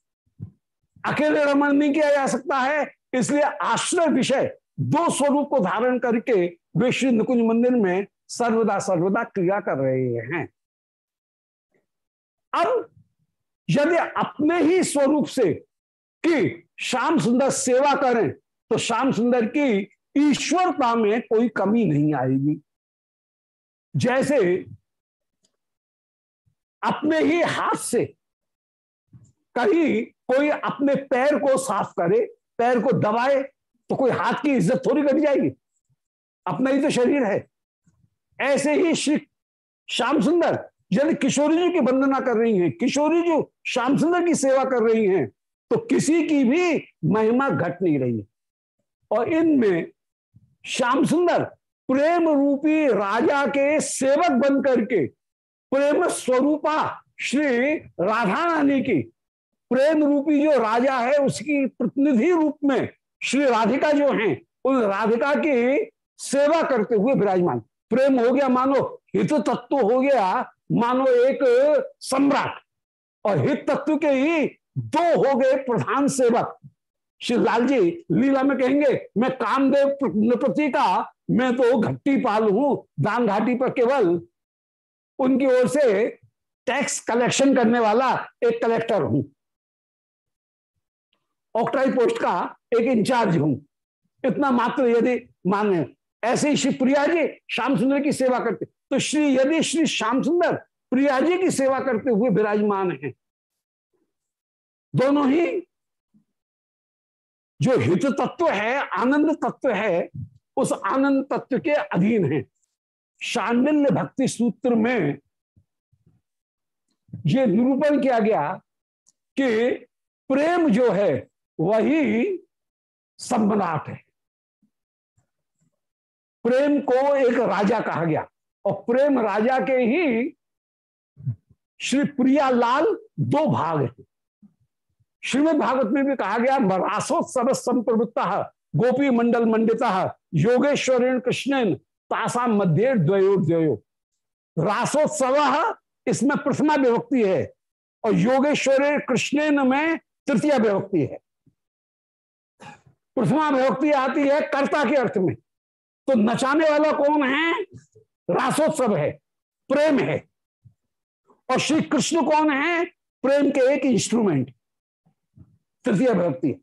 अकेले रमण नहीं किया जा सकता है। इसलिए आश्रय विषय दो स्वरूप को धारण करके वे श्री निकुंज मंदिर में सर्वदा सर्वदा क्रिया कर रहे हैं। अब यदि अपने ही स्वरूप से कि श्याम सुंदर सेवा करें तो श्याम सुंदर की ईश्वरता में कोई कमी नहीं आएगी। जैसे अपने ही हाथ से कहीं कोई अपने पैर को साफ़ करे, पैर को दबाए तो कोई हाथ की इज़्ज़त थोड़ी घट जाएगी। अपना ही तो शरीर है। ऐसे ही श्री श्याम सुंदर, यदि किशोरी जी की वंदना कर रही हैं, किशोरी जी श्याम सुंदर की सेवा कर रही हैं तो किसी की भी महिमा घट नहीं रही और इनमें श्याम सुंदर प्रेम रूपी राजा के सेवक बन करके, प्रेम स्वरूपा श्री राधा रानी की प्रेम रूपी जो राजा है, उसकी प्रतिनिधि रूप में श्री राधिका जो हैं, उन राधिका की सेवा करते हुए विराजमान। प्रेम हो गया, मानो हित तत्व हो गया, मानो एक सम्राट। और हित तत्व के ही दो हो गए प्रधान सेवक। श्री लाल जी, लीला में कहेंगे, मैं कामदेव नृपति का, मैं तो घट्टी पाल हूँ, दान घाटी पर केवल उनकी ओर से टैक्स कलेक्शन करने वाला एक कलेक्टर हूँ। ऑक्ट्राई पोस्ट का एक इंचार्ज हूँ। इतना मात्र यदि माने ऐसे ही श्री प्रिया जी श्याम सुंदर की सेवा करते। तो श्री यदि श्री श्याम सुंदर प्रिया जी की सेवा करते हुए विराजमान हैं। दोनों ही जो हित तत्व है, आनंद तत्व है, उस आनंद तत्व के अधीन है। शांडिल्य भक्ति सूत्र में यह निरूपण किया गया कि प्रेम जो है वही सम्राट है। प्रेम को एक राजा कहा गया और प्रेम राजा के ही श्री प्रियालाल दो भाग है। श्रीमद भागवत में भी कहा गया रासोत्सव संप्रवृत्ता, गोपी मंडल मंडिता, योगेश्वरेण कृष्णन, तासा मध्य द्वयो द्वयो रासोत्सव इसमें प्रथमा विभक्ति है और योगेश्वर कृष्णन में तृतीय विभक्ति है। प्रथमा विभक्ति आती है कर्ता के अर्थ में। तो नचाने वाला कौन है? रासोत्सव है, प्रेम है। और श्री कृष्ण कौन है? प्रेम के एक इंस्ट्रूमेंट तृतीय विभक्ति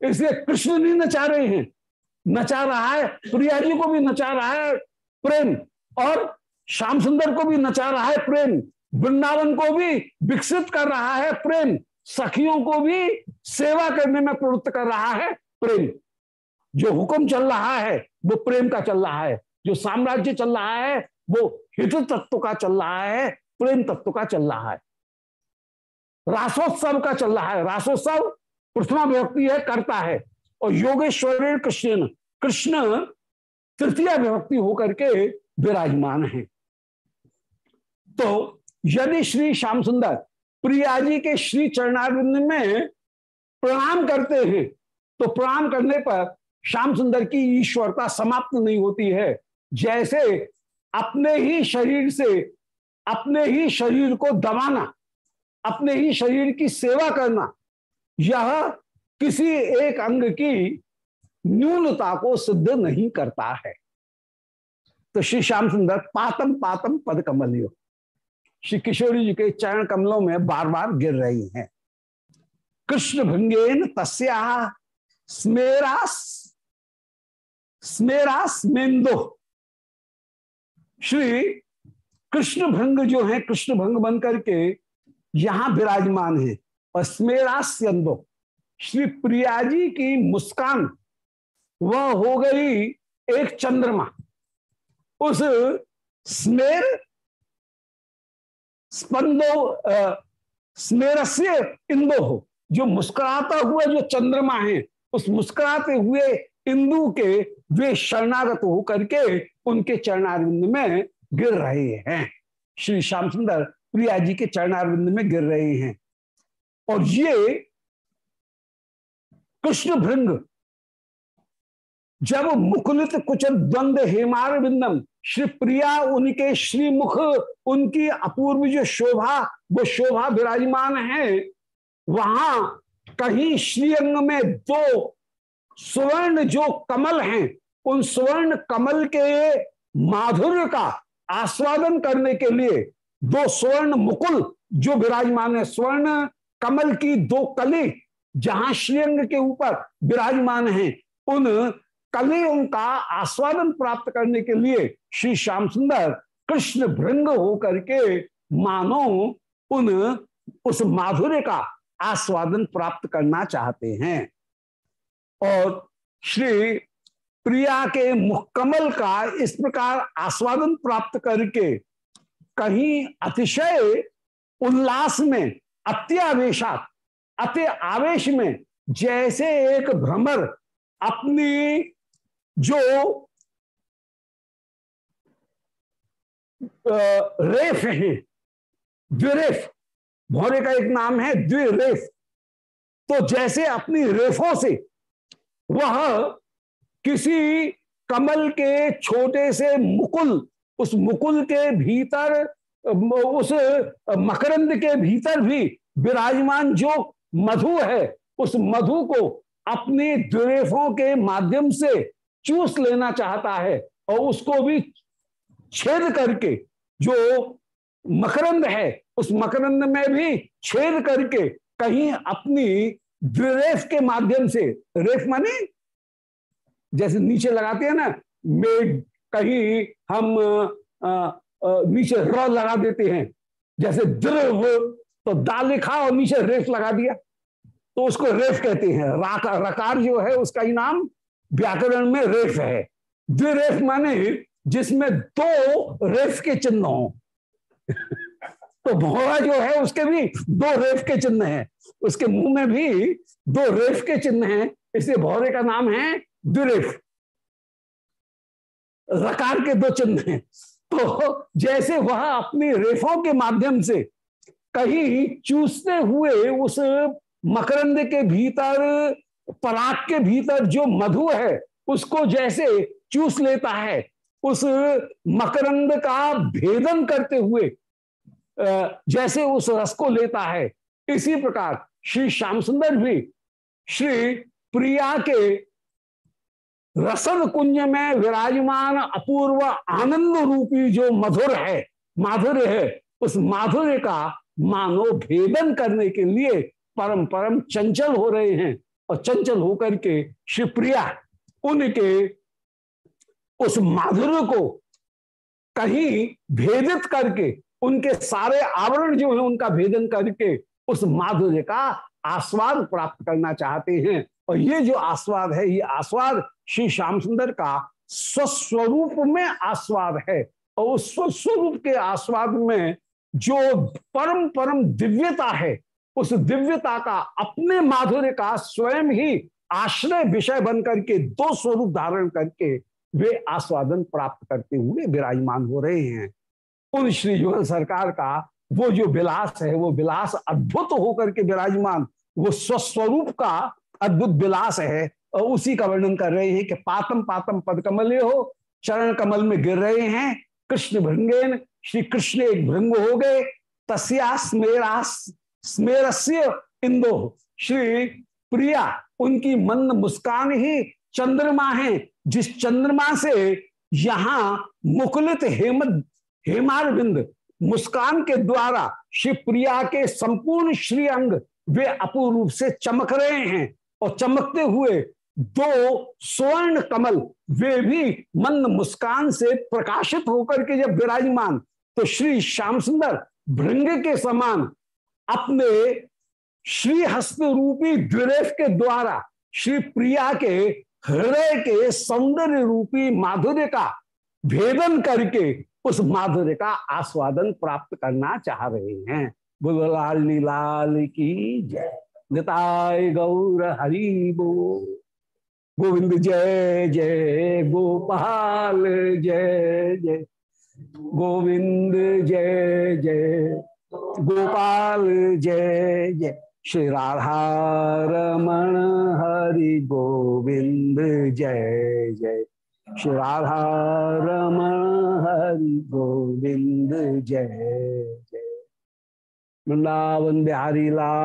इसलिए कृष्ण नहीं नचा रहे हैं। नचा रहा है, प्रिया जी को भी नचा रहा है प्रेम, और श्याम सुंदर को भी नचा रहा है प्रेम, वृंदावन को भी विकसित कर रहा है प्रेम। सखियों को भी सेवा करने में प्रवृत्त कर रहा है प्रेम। जो हुक्म चल रहा है, वो प्रेम का चल रहा है। जो साम्राज्य चल रहा है, वो हित तत्व का चल रहा है, प्रेम तत्व का चल रहा है। रासोत्सव का चल रहा है। रासोत्सव प्रथमा विभक्ति है, करता है। और योगेश्वर कृष्ण कृष्ण तृतीय विभक्ति होकर के विराजमान है। तो यदि श्री श्याम सुंदर प्रिया जी के श्री चरणारिंद में प्रणाम करते हैं। तो प्रणाम करने पर श्याम सुंदर की ईश्वरता समाप्त नहीं होती है। जैसे अपने ही शरीर से, अपने ही शरीर को दबाना, अपने ही शरीर की सेवा करना, यह किसी एक अंग की न्यूनता को सिद्ध नहीं करता है। तो श्री श्याम सुंदर, पातम पातम पद कमल श्री किशोरी जी के चरण कमलों में बार बार गिर रही हैं। कृष्ण भंगेन तस्या स्मेरास स्मेरास मेन्दो। श्री कृष्ण भंग जो है, कृष्ण भंग बन करके यहाँ विराजमान है। और स्मेरास्यंदो श्री प्रिया जी की मुस्कान, वह हो गई एक चंद्रमा। उस स्मेर स्पंदो स्मेरस्य इंदो हो। जो मुस्कुराता हुआ जो चंद्रमा है, उस मुस्कुराते हुए इंदु के वे शरणागत होकर के उनके चरणारविंद में गिर रहे हैं। श्री श्याम सुंदर प्रिया जी के चरणारविंद में गिर रहे हैं। और ये कृष्ण भृंग, जब मुकुलित कुछ द्वंद हेमार बिंदम श्री प्रिया उनके श्रीमुख, उनकी अपूर्व जो शोभा, वो शोभा विराजमान है। वहाँ कहीं श्रीअंग में दो स्वर्ण जो कमल हैं, उन स्वर्ण कमल के माधुर्य का आस्वादन करने के लिए दो स्वर्ण मुकुल जो विराजमान है। स्वर्ण कमल की दो कली जहाँ श्रीअंग के ऊपर विराजमान है, उन कलियों का आस्वादन प्राप्त करने के लिए श्री श्याम सुंदर कृष्ण भृंग होकर के मानो उन, उस माधुर्य का आस्वादन प्राप्त करना चाहते हैं। और श्री प्रिया के मुखकमल का इस प्रकार आस्वादन प्राप्त करके कहीं अतिशय उल्लास में अत्यावेशात अति आवेश में, जैसे एक भ्रमर अपनी जो रेफ है, द्विरेफ, भौरे का एक नाम है, द्विरेफ। तो जैसे अपनी रेफों से वह किसी कमल के छोटे से मुकुल, उस मुकुल के भीतर उस, मकरंद के भीतर भी विराजमान जो मधु है, उस मधु को अपने द्वेफों के माध्यम से चूस लेना चाहता है और उसको भी छेद करके जो मकरंद है उस मकरंद में भी छेद करके कहीं अपनी द्विरेफ के माध्यम से रेफ माने जैसे नीचे लगाते हैं ना मेड कहीं हम आ, आ, नीचे र लगा देते हैं जैसे द्रव तो दाल लिखा और नीचे रेफ लगा दिया तो उसको रेफ कहते हैं राका रकार जो है उसका ही नाम व्याकरण में रेफ है। द्विरेफ माने जिसमें दो रेफ के चिन्ह हो। तो भोरा जो है, उसके भी दो रेफ के चिन्ह हैं। उसके मुँह में भी दो रेफ के चिन्ह हैं। इसलिए भौरे का नाम है द्विरेफ रकार के दो चिन्ह हैं। तो जैसे वह अपनी रेफों के माध्यम से कहीं चूसते हुए उस मकरंद के भीतर पराग के भीतर जो मधु है, उसको जैसे चूस लेता है, उस मकरंद का भेदन करते हुए जैसे उस रस को लेता है। इसी प्रकार श्री श्याम सुंदर भी श्री प्रिया के रसन कुंज में विराजमान अपूर्व आनंद रूपी जो मधुर है, माधुर्य है, उस माधुर्य का मानो भेदन करने के लिए परम परम चंचल हो रहे हैं। और चंचल होकर के शिवप्रिया उनके उस माधुर्य को कहीं भेदित करके, उनके सारे आवरण जो है, उनका भेदन करके उस माधुर्य का आस्वाद प्राप्त करना चाहते हैं। और ये जो आस्वाद है, ये आस्वाद श्री श्याम सुंदर का स्वस्वरूप में आस्वाद है। और उस स्वस्वरूप के आस्वाद में जो परम परम दिव्यता है उस दिव्यता का, अपने माधुर्य का स्वयं ही आश्रय विषय बन करके दो स्वरूप धारण करके वे आस्वादन प्राप्त करते हुए विराजमान हो रहे हैं। उन श्री युगल सरकार का वो जो विलास है, वो विलास अद्भुत होकर के विराजमान, वो स्वस्वरूप का अद्भुत विलास है और उसी का वर्णन कर रहे हैं कि पातम पातम पद कमल हो, चरण कमल में गिर रहे हैं, कृष्ण भृंगेन, श्री कृष्ण एक भृंग हो गए तस्या स्मेरस्य इंदो। श्री प्रिया, उनकी मंद मुस्कान ही चंद्रमा है, जिस चंद्रमा से यहाँ मुकुलित हेमत हेमार बिंद मुस्कान के द्वारा श्री प्रिया के संपूर्ण श्री अंग वे अपूर्व रूप से चमक रहे हैं और चमकते हुए दो स्वर्ण कमल वे भी मंद मुस्कान से प्रकाशित होकर के जब विराजमान तो श्री श्याम सुंदर भृंग के समान अपने श्री हस्त रूपी द्विरेफ के द्वारा, श्री प्रिया के हृदय के सौंदर्य रूपी माधुर्य का भेदन करके उस माधुर्य का आस्वादन प्राप्त करना चाह रहे हैं। बुलाल नीलाल की जय। निताय गौर हरि बो। गोविंद जय जय। गोपाल जय जय। गोविंद जय जय। गोपाल जय जय। श्री राधा रमण हरि गोविंद जय जय। श्री राधा रमण हरि गोविंद जय जय। वृंदावन बिहारी लाल